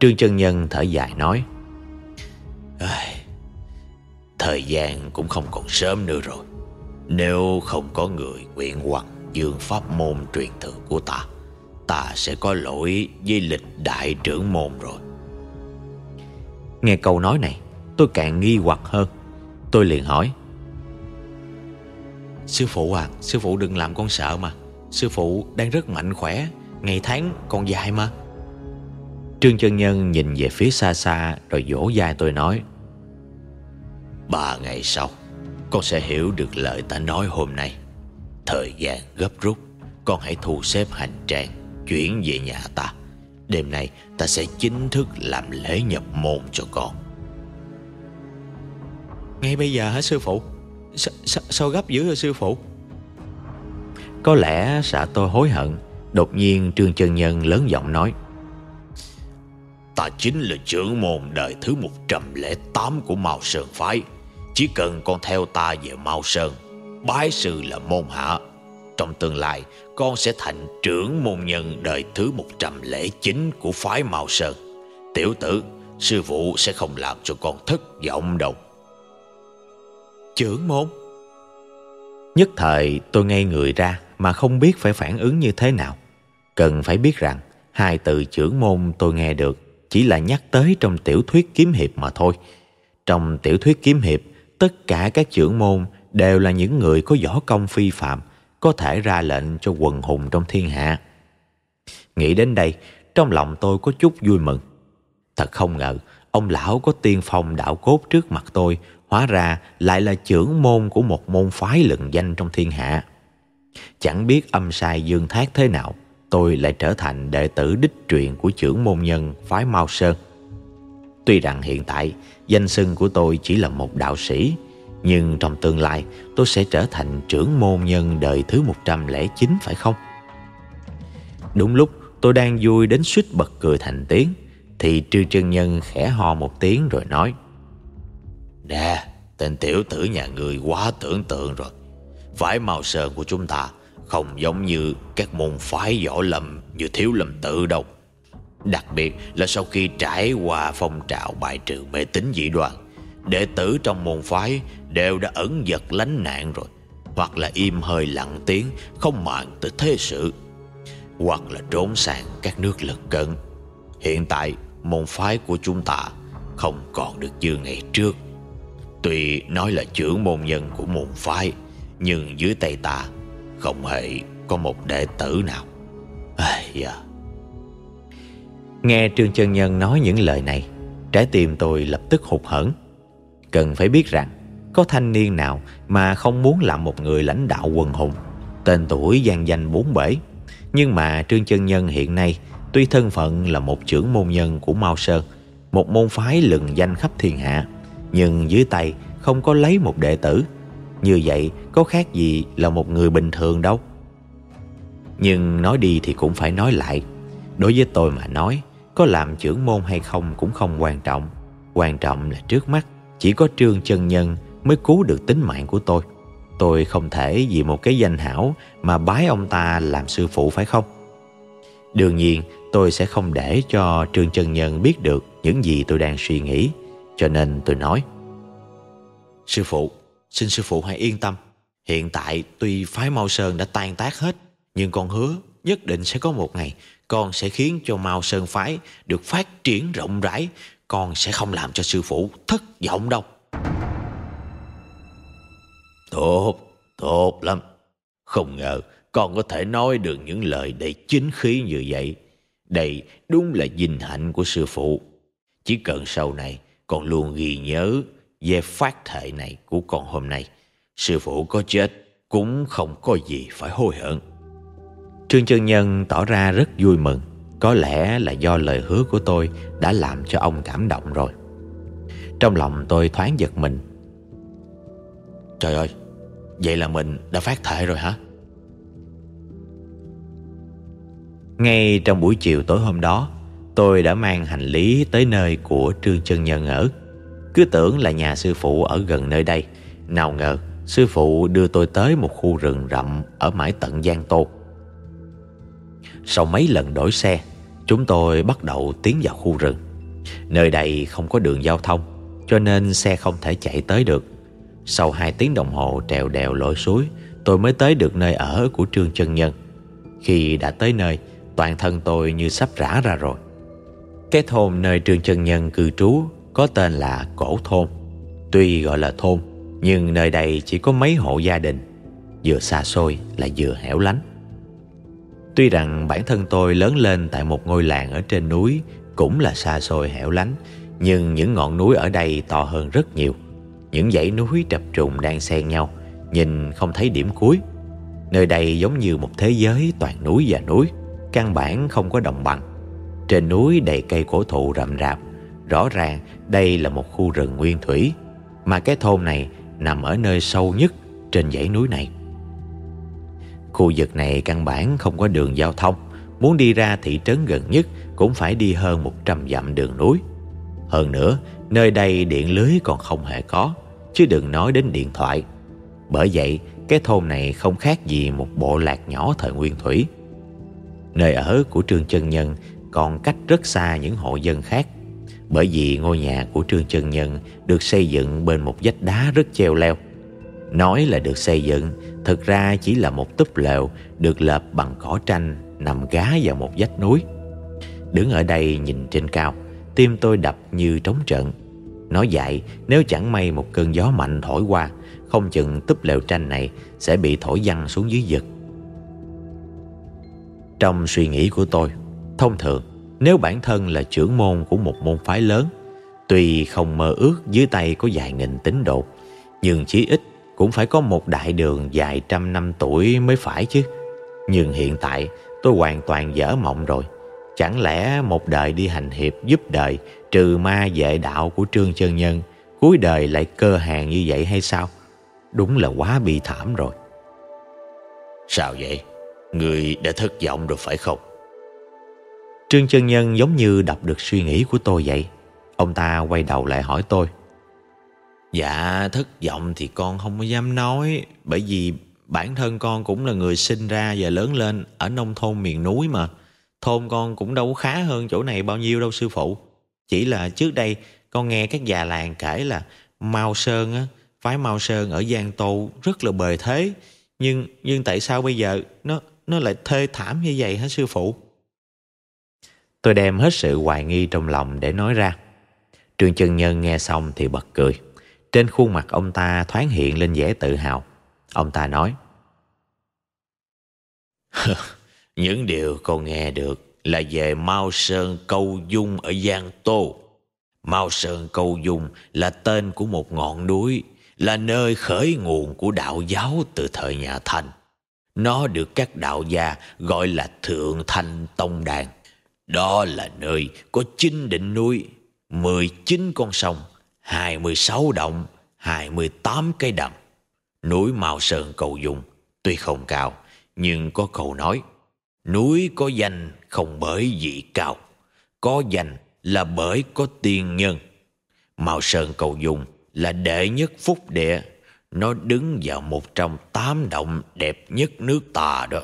[SPEAKER 1] Trương chân nhân thở dài nói
[SPEAKER 2] Thời gian cũng không còn sớm nữa rồi. Nếu không có người nguyện hoặc dương pháp môn truyền thừa của ta Ta sẽ có lỗi với lịch đại trưởng môn rồi.
[SPEAKER 1] Nghe câu nói này Tôi càng nghi hoặc hơn. Tôi liền hỏi
[SPEAKER 2] Sư phụ à Sư phụ đừng làm con sợ mà. Sư phụ đang rất mạnh khỏe Ngày tháng còn dài mà.
[SPEAKER 1] Trương chân nhân nhìn về phía xa xa Rồi vỗ vai tôi nói
[SPEAKER 2] Ba ngày sau Con sẽ hiểu được lời ta nói hôm nay. Thời gian gấp rút Con hãy thu xếp hành trang Chuyển về nhà ta. Đêm nay ta sẽ chính thức làm lễ nhập môn cho con. Ngay bây giờ hả sư phụ? S sao, sao gấp dữ hả sư phụ?
[SPEAKER 1] Có lẽ sợ tôi hối hận. Đột nhiên Trương Chân Nhân lớn giọng nói
[SPEAKER 2] Ta chính là trưởng môn đời thứ 108 của Mao Sơn Phái chỉ cần con theo ta về Mao Sơn Bái sư là môn hạ. Trong tương lai con sẽ thành trưởng môn nhân đời thứ 109 của phái Mao Sơn. Tiểu tử, sư phụ sẽ không làm cho con thất vọng đâu.
[SPEAKER 1] Trưởng môn? Nhất thời tôi ngây người ra mà không biết phải phản ứng như thế nào. Cần phải biết rằng hai từ trưởng môn tôi nghe được chỉ là nhắc tới trong tiểu thuyết kiếm hiệp mà thôi. Trong tiểu thuyết kiếm hiệp, tất cả các trưởng môn đều là những người có võ công phi phạm, có thể ra lệnh cho quần hùng trong thiên hạ. Nghĩ đến đây, trong lòng tôi có chút vui mừng. Thật không ngờ, ông lão có tiên phong đạo cốt trước mặt tôi, hóa ra lại là trưởng môn của một môn phái lừng danh trong thiên hạ. Chẳng biết âm sai dương thác thế nào, tôi lại trở thành đệ tử đích truyền của trưởng môn nhân phái Mao Sơn. Tuy rằng hiện tại danh xưng của tôi chỉ là một đạo sĩ, nhưng trong tương lai tôi sẽ trở thành trưởng môn nhân đời thứ 109 phải không? Đúng lúc tôi đang vui đến suýt bật cười thành tiếng, thì Trư Chân Nhân khẽ ho một tiếng rồi nói
[SPEAKER 2] Nè, tên tiểu tử nhà người quá tưởng tượng rồi. Phái màu Sơn của chúng ta không giống như các môn phái võ lâm như thiếu lâm tự đâu Đặc biệt là sau khi trải qua phong trào bài trừ mê tín dị đoan Đệ tử trong môn phái đều đã ẩn giật lánh nạn rồi Hoặc là im hơi lặng tiếng không màng tới thế sự Hoặc là trốn sang các nước lân cận. Hiện tại môn phái của chúng ta không còn được như ngày trước. Tuy nói là trưởng môn nhân của môn phái Nhưng dưới tay ta không hề có một đệ tử nào. À, yeah.
[SPEAKER 1] Nghe Trương Chân Nhân nói những lời này Trái tim tôi lập tức hụt hẫng Cần phải biết rằng có thanh niên nào mà không muốn làm một người lãnh đạo quần hùng, tên tuổi gian danh bốn bể. Nhưng mà Trương Chân Nhân hiện nay tuy thân phận là một trưởng môn nhân của Mao Sơn, một môn phái lừng danh khắp thiên hạ, nhưng dưới tay không có lấy một đệ tử. Như vậy có khác gì là một người bình thường đâu. Nhưng nói đi thì cũng phải nói lại. Đối với tôi mà nói, có làm trưởng môn hay không cũng không quan trọng. Quan trọng là trước mắt chỉ có Trương Chân Nhân mới cứu được tính mạng của tôi. Tôi không thể vì một cái danh hảo mà bái ông ta làm sư phụ phải không? Đương nhiên, tôi sẽ không để cho Trương Chân Nhân biết được những gì tôi đang suy nghĩ. Cho nên tôi nói. Sư phụ, xin sư phụ hãy yên tâm. Hiện tại tuy phái Mao Sơn đã tan tác hết, nhưng con hứa nhất định sẽ có một ngày con sẽ khiến cho Mao Sơn phái được phát triển rộng rãi. Con sẽ không làm cho sư phụ thất vọng đâu.
[SPEAKER 2] Tốt, tốt lắm. Không ngờ con có thể nói được những lời đầy chính khí như vậy. Đây đúng là vinh hạnh của sư phụ. Chỉ cần sau này con luôn ghi nhớ về phát thệ này của con hôm nay. Sư phụ có chết cũng không có gì phải hối hận.
[SPEAKER 1] Trương Chân Nhân tỏ ra rất vui mừng. Có lẽ là do lời hứa của tôi đã làm cho ông cảm động rồi. Trong lòng tôi thoáng giật mình.
[SPEAKER 2] Trời ơi, vậy là mình đã phát thệ rồi hả?
[SPEAKER 1] Ngay trong buổi chiều tối hôm đó, tôi đã mang hành lý tới nơi của Trương Chân Nhân ở. Cứ tưởng là nhà sư phụ ở gần nơi đây. Nào ngờ, sư phụ đưa tôi tới một khu rừng rậm ở mãi tận Giang Tô. Sau mấy lần đổi xe, chúng tôi bắt đầu tiến vào khu rừng. Nơi đây không có đường giao thông, cho nên xe không thể chạy tới được. Sau hai tiếng đồng hồ trèo đèo lội suối, tôi mới tới được nơi ở của Trương Chân Nhân. Khi đã tới nơi, toàn thân tôi như sắp rã ra rồi. Cái thôn nơi Trương Chân Nhân cư trú có tên là Cổ Thôn. Tuy gọi là thôn, nhưng nơi đây chỉ có mấy hộ gia đình, vừa xa xôi lại vừa hẻo lánh. Tuy rằng bản thân tôi lớn lên tại một ngôi làng ở trên núi cũng là xa xôi hẻo lánh, nhưng những ngọn núi ở đây to hơn rất nhiều. Những dãy núi trập trùng đang xen nhau, nhìn không thấy điểm cuối. Nơi đây giống như một thế giới toàn núi và núi, căn bản không có đồng bằng. Trên núi đầy cây cổ thụ rậm rạp, rõ ràng đây là một khu rừng nguyên thủy, mà cái thôn này nằm ở nơi sâu nhất trên dãy núi này. Khu vực này căn bản không có đường giao thông, muốn đi ra thị trấn gần nhất cũng phải đi hơn 100 dặm đường núi. Hơn nữa, nơi đây điện lưới còn không hề có, chứ đừng nói đến điện thoại. Bởi vậy, cái thôn này không khác gì một bộ lạc nhỏ thời nguyên thủy. Nơi ở của Trương Chân Nhân còn cách rất xa những hộ dân khác. Bởi vì ngôi nhà của Trương Chân Nhân được xây dựng bên một vách đá rất treo leo. Nói là được xây dựng, thực ra chỉ là một túp lều được lợp bằng cỏ tranh nằm gá vào một vách núi. Đứng ở đây nhìn trên cao, tim tôi đập như trống trận. Nói dại, nếu chẳng may một cơn gió mạnh thổi qua, không chừng túp lều tranh này sẽ bị thổi văng xuống dưới vực. Trong suy nghĩ của tôi, thông thường, nếu bản thân là trưởng môn của một môn phái lớn, tuy không mơ ước dưới tay có vài nghìn tín đồ, nhưng chí ít cũng phải có một đại đường dài trăm năm tuổi mới phải chứ. Nhưng hiện tại tôi hoàn toàn dở mộng rồi. Chẳng lẽ một đời đi hành hiệp giúp đời trừ ma vệ đạo của Trương Chân Nhân cuối đời lại cơ hàng như vậy hay sao? Đúng là quá bi thảm rồi.
[SPEAKER 2] Sao vậy? Người đã thất vọng rồi phải không?
[SPEAKER 1] Trương Chân Nhân giống như đọc được suy nghĩ của tôi vậy. Ông ta quay đầu lại hỏi tôi.
[SPEAKER 2] Dạ thất vọng thì con không có dám nói, Bởi vì bản thân con cũng là người sinh ra và lớn lên Ở nông thôn miền núi mà. Thôn con cũng đâu khá hơn chỗ này bao nhiêu đâu, sư phụ. Chỉ là trước đây con nghe các già làng kể là Mao Sơn á, Phái Mao Sơn ở Giang Tô rất là bề thế. Nhưng nhưng tại sao bây giờ nó nó lại thê thảm như vậy hả, sư phụ?
[SPEAKER 1] Tôi đem hết sự hoài nghi trong lòng để nói ra. Trương Chân Nhân nghe xong thì bật cười trên khuôn mặt ông ta thoáng hiện lên vẻ tự hào. Ông ta nói.
[SPEAKER 2] Những điều con nghe được là về Mao Sơn Câu Dung ở Giang Tô. Mao Sơn Câu Dung là tên của một ngọn núi. là nơi khởi nguồn của đạo giáo từ thời nhà Thanh. Nó được các đạo gia gọi là Thượng Thanh Tông Đàn. Đó là nơi có chín đỉnh núi, 19 con sông, 26 động, 28 cây đầm. Núi Mao Sơn Cầu Dung tuy không cao, nhưng có câu nói Núi có danh không bởi vị cao, có danh là bởi có tiên nhân. Mao Sơn Cầu Dung là đệ nhất phúc địa, nó đứng vào một trong tám động đẹp nhất nước ta đó.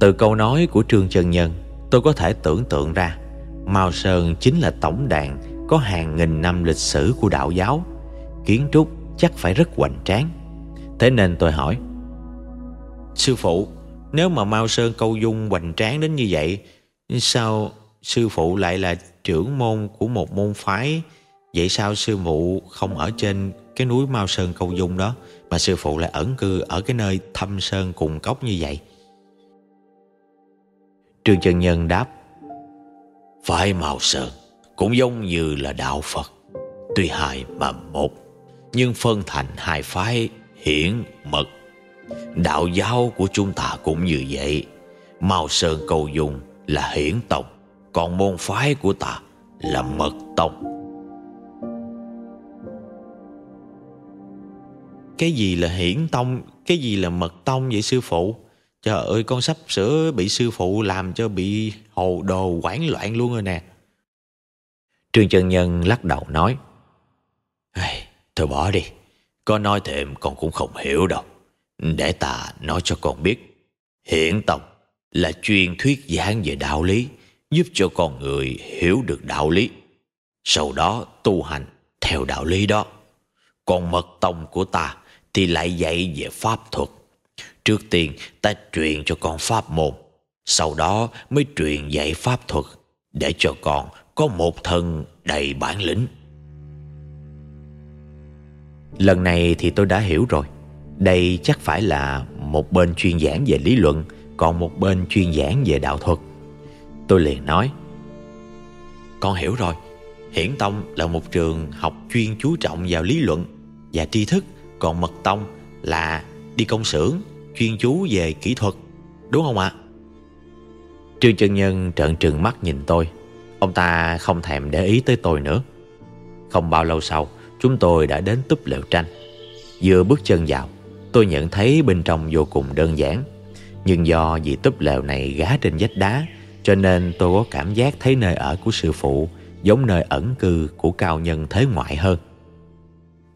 [SPEAKER 1] Từ câu nói của Trương Trần Nhân, tôi có thể tưởng tượng ra Mao Sơn chính là tổng đàn có hàng nghìn năm lịch sử của đạo giáo. Kiến trúc chắc phải rất hoành tráng. Thế nên tôi hỏi Sư phụ, nếu mà Mao Sơn Câu Dung hoành tráng đến như vậy Sao sư phụ lại là trưởng môn của một môn phái Vậy sao sư phụ không ở trên cái núi Mao Sơn Câu Dung đó Mà sư phụ lại ẩn cư ở cái nơi thâm sơn cùng cốc như vậy Trương Trần Nhân đáp
[SPEAKER 2] Phái màu Sơn cũng giống như là đạo Phật. Tuy hai mà một, Nhưng phân thành hai phái hiển mật. Đạo giáo của chúng ta cũng như vậy. Mao Sơn Cầu dùng là hiển tông Còn môn phái của ta là mật tông
[SPEAKER 1] Cái gì là hiển tông, Cái gì là mật tông vậy, sư phụ? Trời ơi con sắp sửa bị sư phụ làm cho bị hồ đồ quảng loạn luôn rồi nè. Trương chân Nhân lắc đầu nói
[SPEAKER 2] hey, Thôi bỏ đi Có nói thêm con cũng không hiểu đâu. Để ta nói cho con biết Hiển tông là truyền thuyết giảng về đạo lý Giúp cho con người hiểu được đạo lý Sau đó tu hành theo đạo lý đó. Còn mật tông của ta Thì lại dạy về pháp thuật Trước tiên, ta truyền cho con pháp môn, Sau đó mới truyền dạy pháp thuật, Để cho con có một thân đầy bản lĩnh.
[SPEAKER 1] Lần này thì tôi đã hiểu rồi. Đây chắc phải là một bên chuyên giảng về lý luận, Còn một bên chuyên giảng về đạo thuật. Tôi liền nói, Con hiểu rồi. Hiển Tông là một trường học chuyên chú trọng vào lý luận và tri thức, Còn Mật Tông là đi công xưởng chuyên chú về kỹ thuật, Đúng không ạ? Trương chân nhân trợn trừng mắt nhìn tôi. Ông ta không thèm để ý tới tôi nữa. Không bao lâu sau, Chúng tôi đã đến túp lều tranh. Vừa bước chân vào, Tôi nhận thấy bên trong vô cùng đơn giản. Nhưng do vì túp lều này gá trên vách đá, Cho nên tôi có cảm giác thấy nơi ở của sư phụ Giống nơi ẩn cư của cao nhân thế ngoại hơn.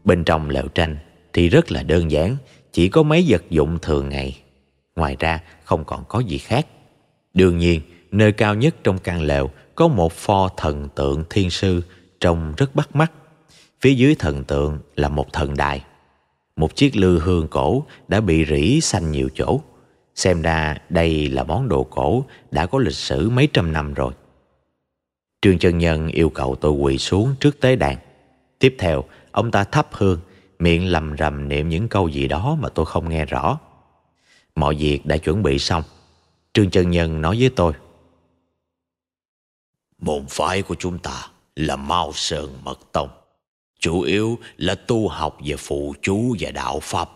[SPEAKER 1] Bên trong lều tranh thì rất là đơn giản chỉ có mấy vật dụng thường ngày. Ngoài ra, không còn có gì khác. Đương nhiên, Nơi cao nhất trong căn lều Có một pho thần tượng thiên sư Trông rất bắt mắt. Phía dưới thần tượng là một thần đài. Một chiếc lư hương cổ Đã bị rỉ xanh nhiều chỗ. Xem ra đây là món đồ cổ Đã có lịch sử mấy trăm năm rồi. Trương Chân Nhân yêu cầu tôi quỳ xuống trước tế đàn. Tiếp theo, Ông ta thắp hương Miệng lầm rầm niệm những câu gì đó Mà tôi không nghe rõ Mọi việc đã chuẩn bị xong Trương Chân Nhân nói với tôi
[SPEAKER 2] Môn phái của chúng ta là Mao Sơn Mật Tông. Chủ yếu là tu học về phụ chú và đạo Pháp.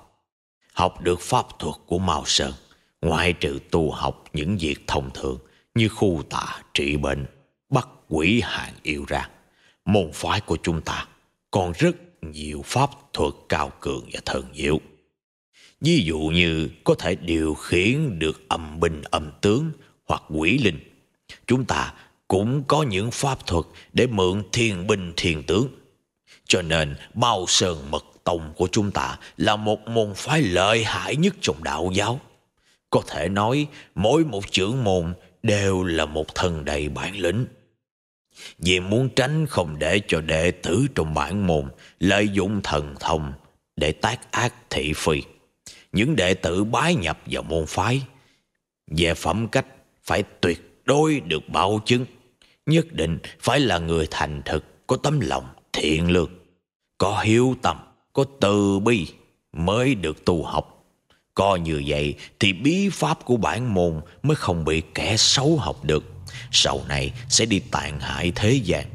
[SPEAKER 2] Học được pháp thuật của Mao Sơn, ngoại trừ tu học những việc thông thường như khu tà trị bệnh, bắt quỷ hàng yêu ra. Môn phái của chúng ta còn rất nhiều pháp thuật cao cường và thần diệu. Ví dụ như có thể điều khiển được âm binh, âm tướng hoặc quỷ linh. Chúng ta cũng có những pháp thuật để mượn thiên binh, thiên tướng. Cho nên Mao Sơn Mật Tông của chúng ta là một môn phái lợi hại nhất trong đạo giáo. Có thể nói mỗi một trưởng môn đều là một thần đầy bản lĩnh. Vì muốn tránh không để cho đệ tử trong bản môn lợi dụng thần thông để tác ác thị phi. Những đệ tử bái nhập vào môn phái, về phẩm cách phải tuyệt đối được bảo chứng. Nhất định phải là người thành thực, có tấm lòng thiện lương, có hiếu tâm, có từ bi mới được tu học. Có như vậy thì bí pháp của bản môn mới không bị kẻ xấu học được sau này sẽ đi tàn hại thế gian.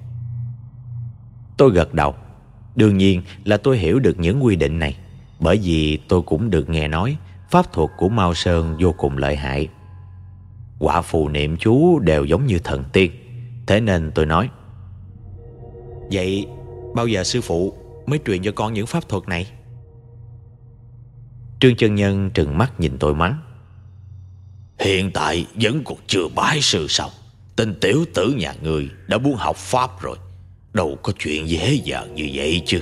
[SPEAKER 1] Tôi gật đầu. Đương nhiên là tôi hiểu được những quy định này. Bởi vì tôi cũng được nghe nói Pháp thuật của Mao Sơn vô cùng lợi hại. Quả phù niệm chú đều giống như thần tiên. Thế nên tôi nói Vậy bao giờ sư phụ mới truyền cho con những pháp thuật này? Trương chân nhân trừng mắt nhìn tôi mắng
[SPEAKER 2] Hiện tại vẫn còn chưa bái sư xong Tên tiểu tử nhà người đã muốn học pháp rồi. Đâu có chuyện dễ dàng như vậy chứ.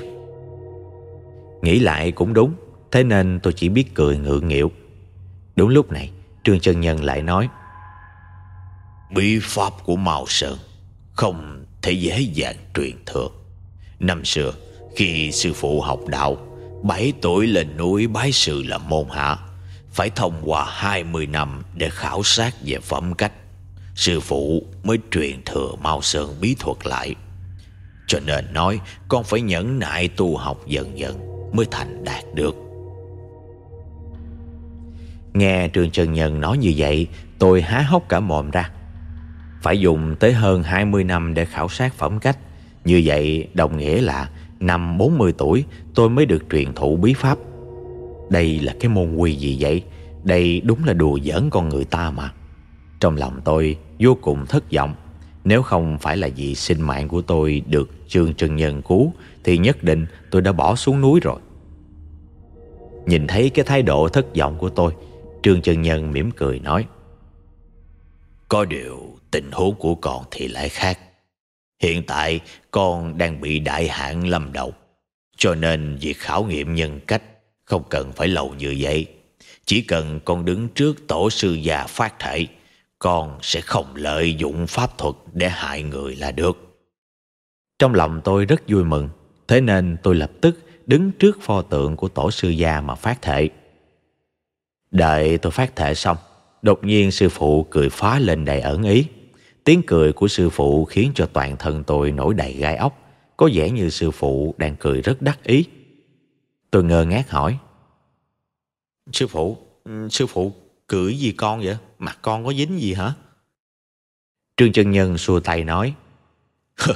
[SPEAKER 1] Nghĩ lại cũng đúng, Thế nên tôi chỉ biết cười ngượng nghịu. Đúng lúc này, Trương chân nhân lại nói,
[SPEAKER 2] Bí pháp của Mao Sơn Không thể dễ dàng truyền thừa. Năm xưa, Khi sư phụ học đạo, Bảy tuổi lên núi bái sư làm môn hạ, Phải thông qua hai mươi năm Để khảo sát về phẩm cách. Sư phụ mới truyền thừa Mao Sơn bí thuật lại. Cho nên nói Con phải nhẫn nại tu học dần dần Mới thành đạt được.
[SPEAKER 1] Nghe Trương Trần Nhân nói như vậy, Tôi há hốc cả mồm ra. Phải dùng tới hơn 20 năm để khảo sát phẩm cách. Như vậy, đồng nghĩa là Năm 40 tuổi, tôi mới được truyền thụ bí pháp. Đây là cái môn quy gì vậy? Đây đúng là đùa giỡn con người ta mà. Trong lòng tôi vô cùng thất vọng. Nếu không phải là vì sinh mạng của tôi được Trương Trần Nhân cứu, Thì nhất định tôi đã bỏ xuống núi rồi. Nhìn thấy cái thái độ thất vọng của tôi, Trương Trần Nhân mỉm cười nói,
[SPEAKER 2] Có điều tình huống của con thì lại khác. Hiện tại con đang bị đại hạn lâm đầu, Cho nên việc khảo nghiệm nhân cách Không cần phải lâu như vậy. Chỉ cần con đứng trước tổ sư già phát thể con sẽ không lợi dụng pháp thuật để hại người là được.
[SPEAKER 1] Trong lòng tôi rất vui mừng Thế nên tôi lập tức đứng trước pho tượng của tổ sư gia mà phát thệ Đợi tôi phát thệ xong Đột nhiên sư phụ cười phá lên đầy ẩn ý. Tiếng cười của sư phụ khiến cho toàn thân tôi nổi đầy gai ốc Có vẻ như sư phụ đang cười rất đắc ý. Tôi ngơ ngác hỏi Sư phụ, sư phụ cười gì con vậy? Mặt con có dính gì hả? Trương chân nhân xua tay nói,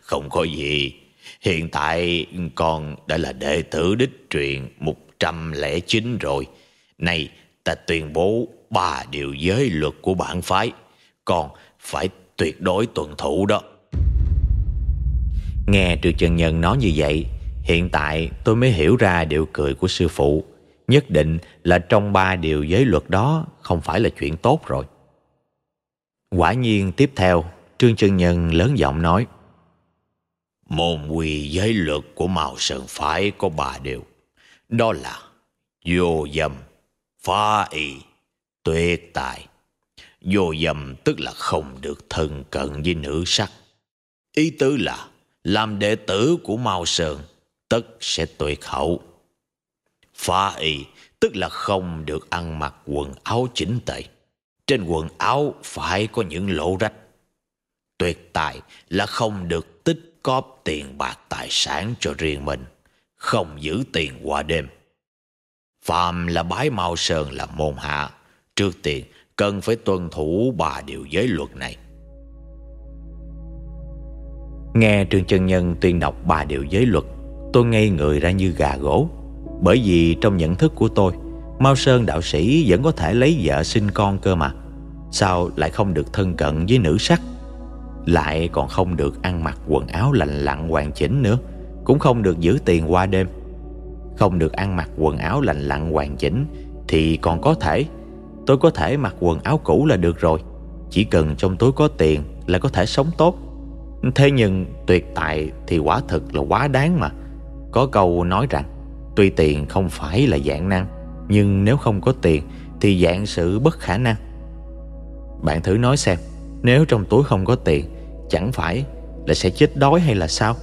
[SPEAKER 2] Không có gì. Hiện tại con đã là đệ tử đích truyền 109 rồi. Này, ta tuyên bố ba điều giới luật của bản phái. Con phải tuyệt đối tuân thủ đó.
[SPEAKER 1] Nghe Trương Trân Nhân nói như vậy, Hiện tại tôi mới hiểu ra điều cười của sư phụ. Nhất định là trong ba điều giới luật đó Không phải là chuyện tốt rồi Quả nhiên tiếp theo, Trương chân Nhân lớn giọng nói,
[SPEAKER 2] Môn quy giới luật của Mao Sơn Phái có ba điều Đó là Vô dâm, Phá y Tuyệt tài Vô dâm tức là không được thân cận với nữ sắc. Ý tứ là làm đệ tử của Mao Sơn, tất sẽ tuyệt hậu. Phá y tức là không được ăn mặc quần áo chỉnh tề. Trên quần áo phải có những lỗ rách. Tuyệt tài là không được tích cóp tiền bạc tài sản cho riêng mình, không giữ tiền qua đêm. Phạm là bái Mao Sơn là môn hạ, trước tiên cần phải tuân thủ ba điều giới luật này.
[SPEAKER 1] Nghe Trương Chân Nhân tuyên đọc ba điều giới luật, tôi ngây người ra như gà gỗ. Bởi vì trong nhận thức của tôi, Mao Sơn đạo sĩ vẫn có thể lấy vợ sinh con cơ mà. Sao lại không được thân cận với nữ sắc? Lại còn không được ăn mặc quần áo lành lặn hoàn chỉnh nữa, cũng không được giữ tiền qua đêm. Không được ăn mặc quần áo lành lặn hoàn chỉnh thì còn có thể Tôi có thể mặc quần áo cũ là được rồi Chỉ cần trong túi có tiền là có thể sống tốt Thế nhưng tuyệt tài thì quả thực là quá đáng mà Có câu nói rằng Tuy tiền không phải là dạng năng, Nhưng nếu không có tiền Thì dạng sự bất khả năng. Bạn thử nói xem, Nếu trong túi không có tiền, Chẳng phải là sẽ chết đói hay là sao?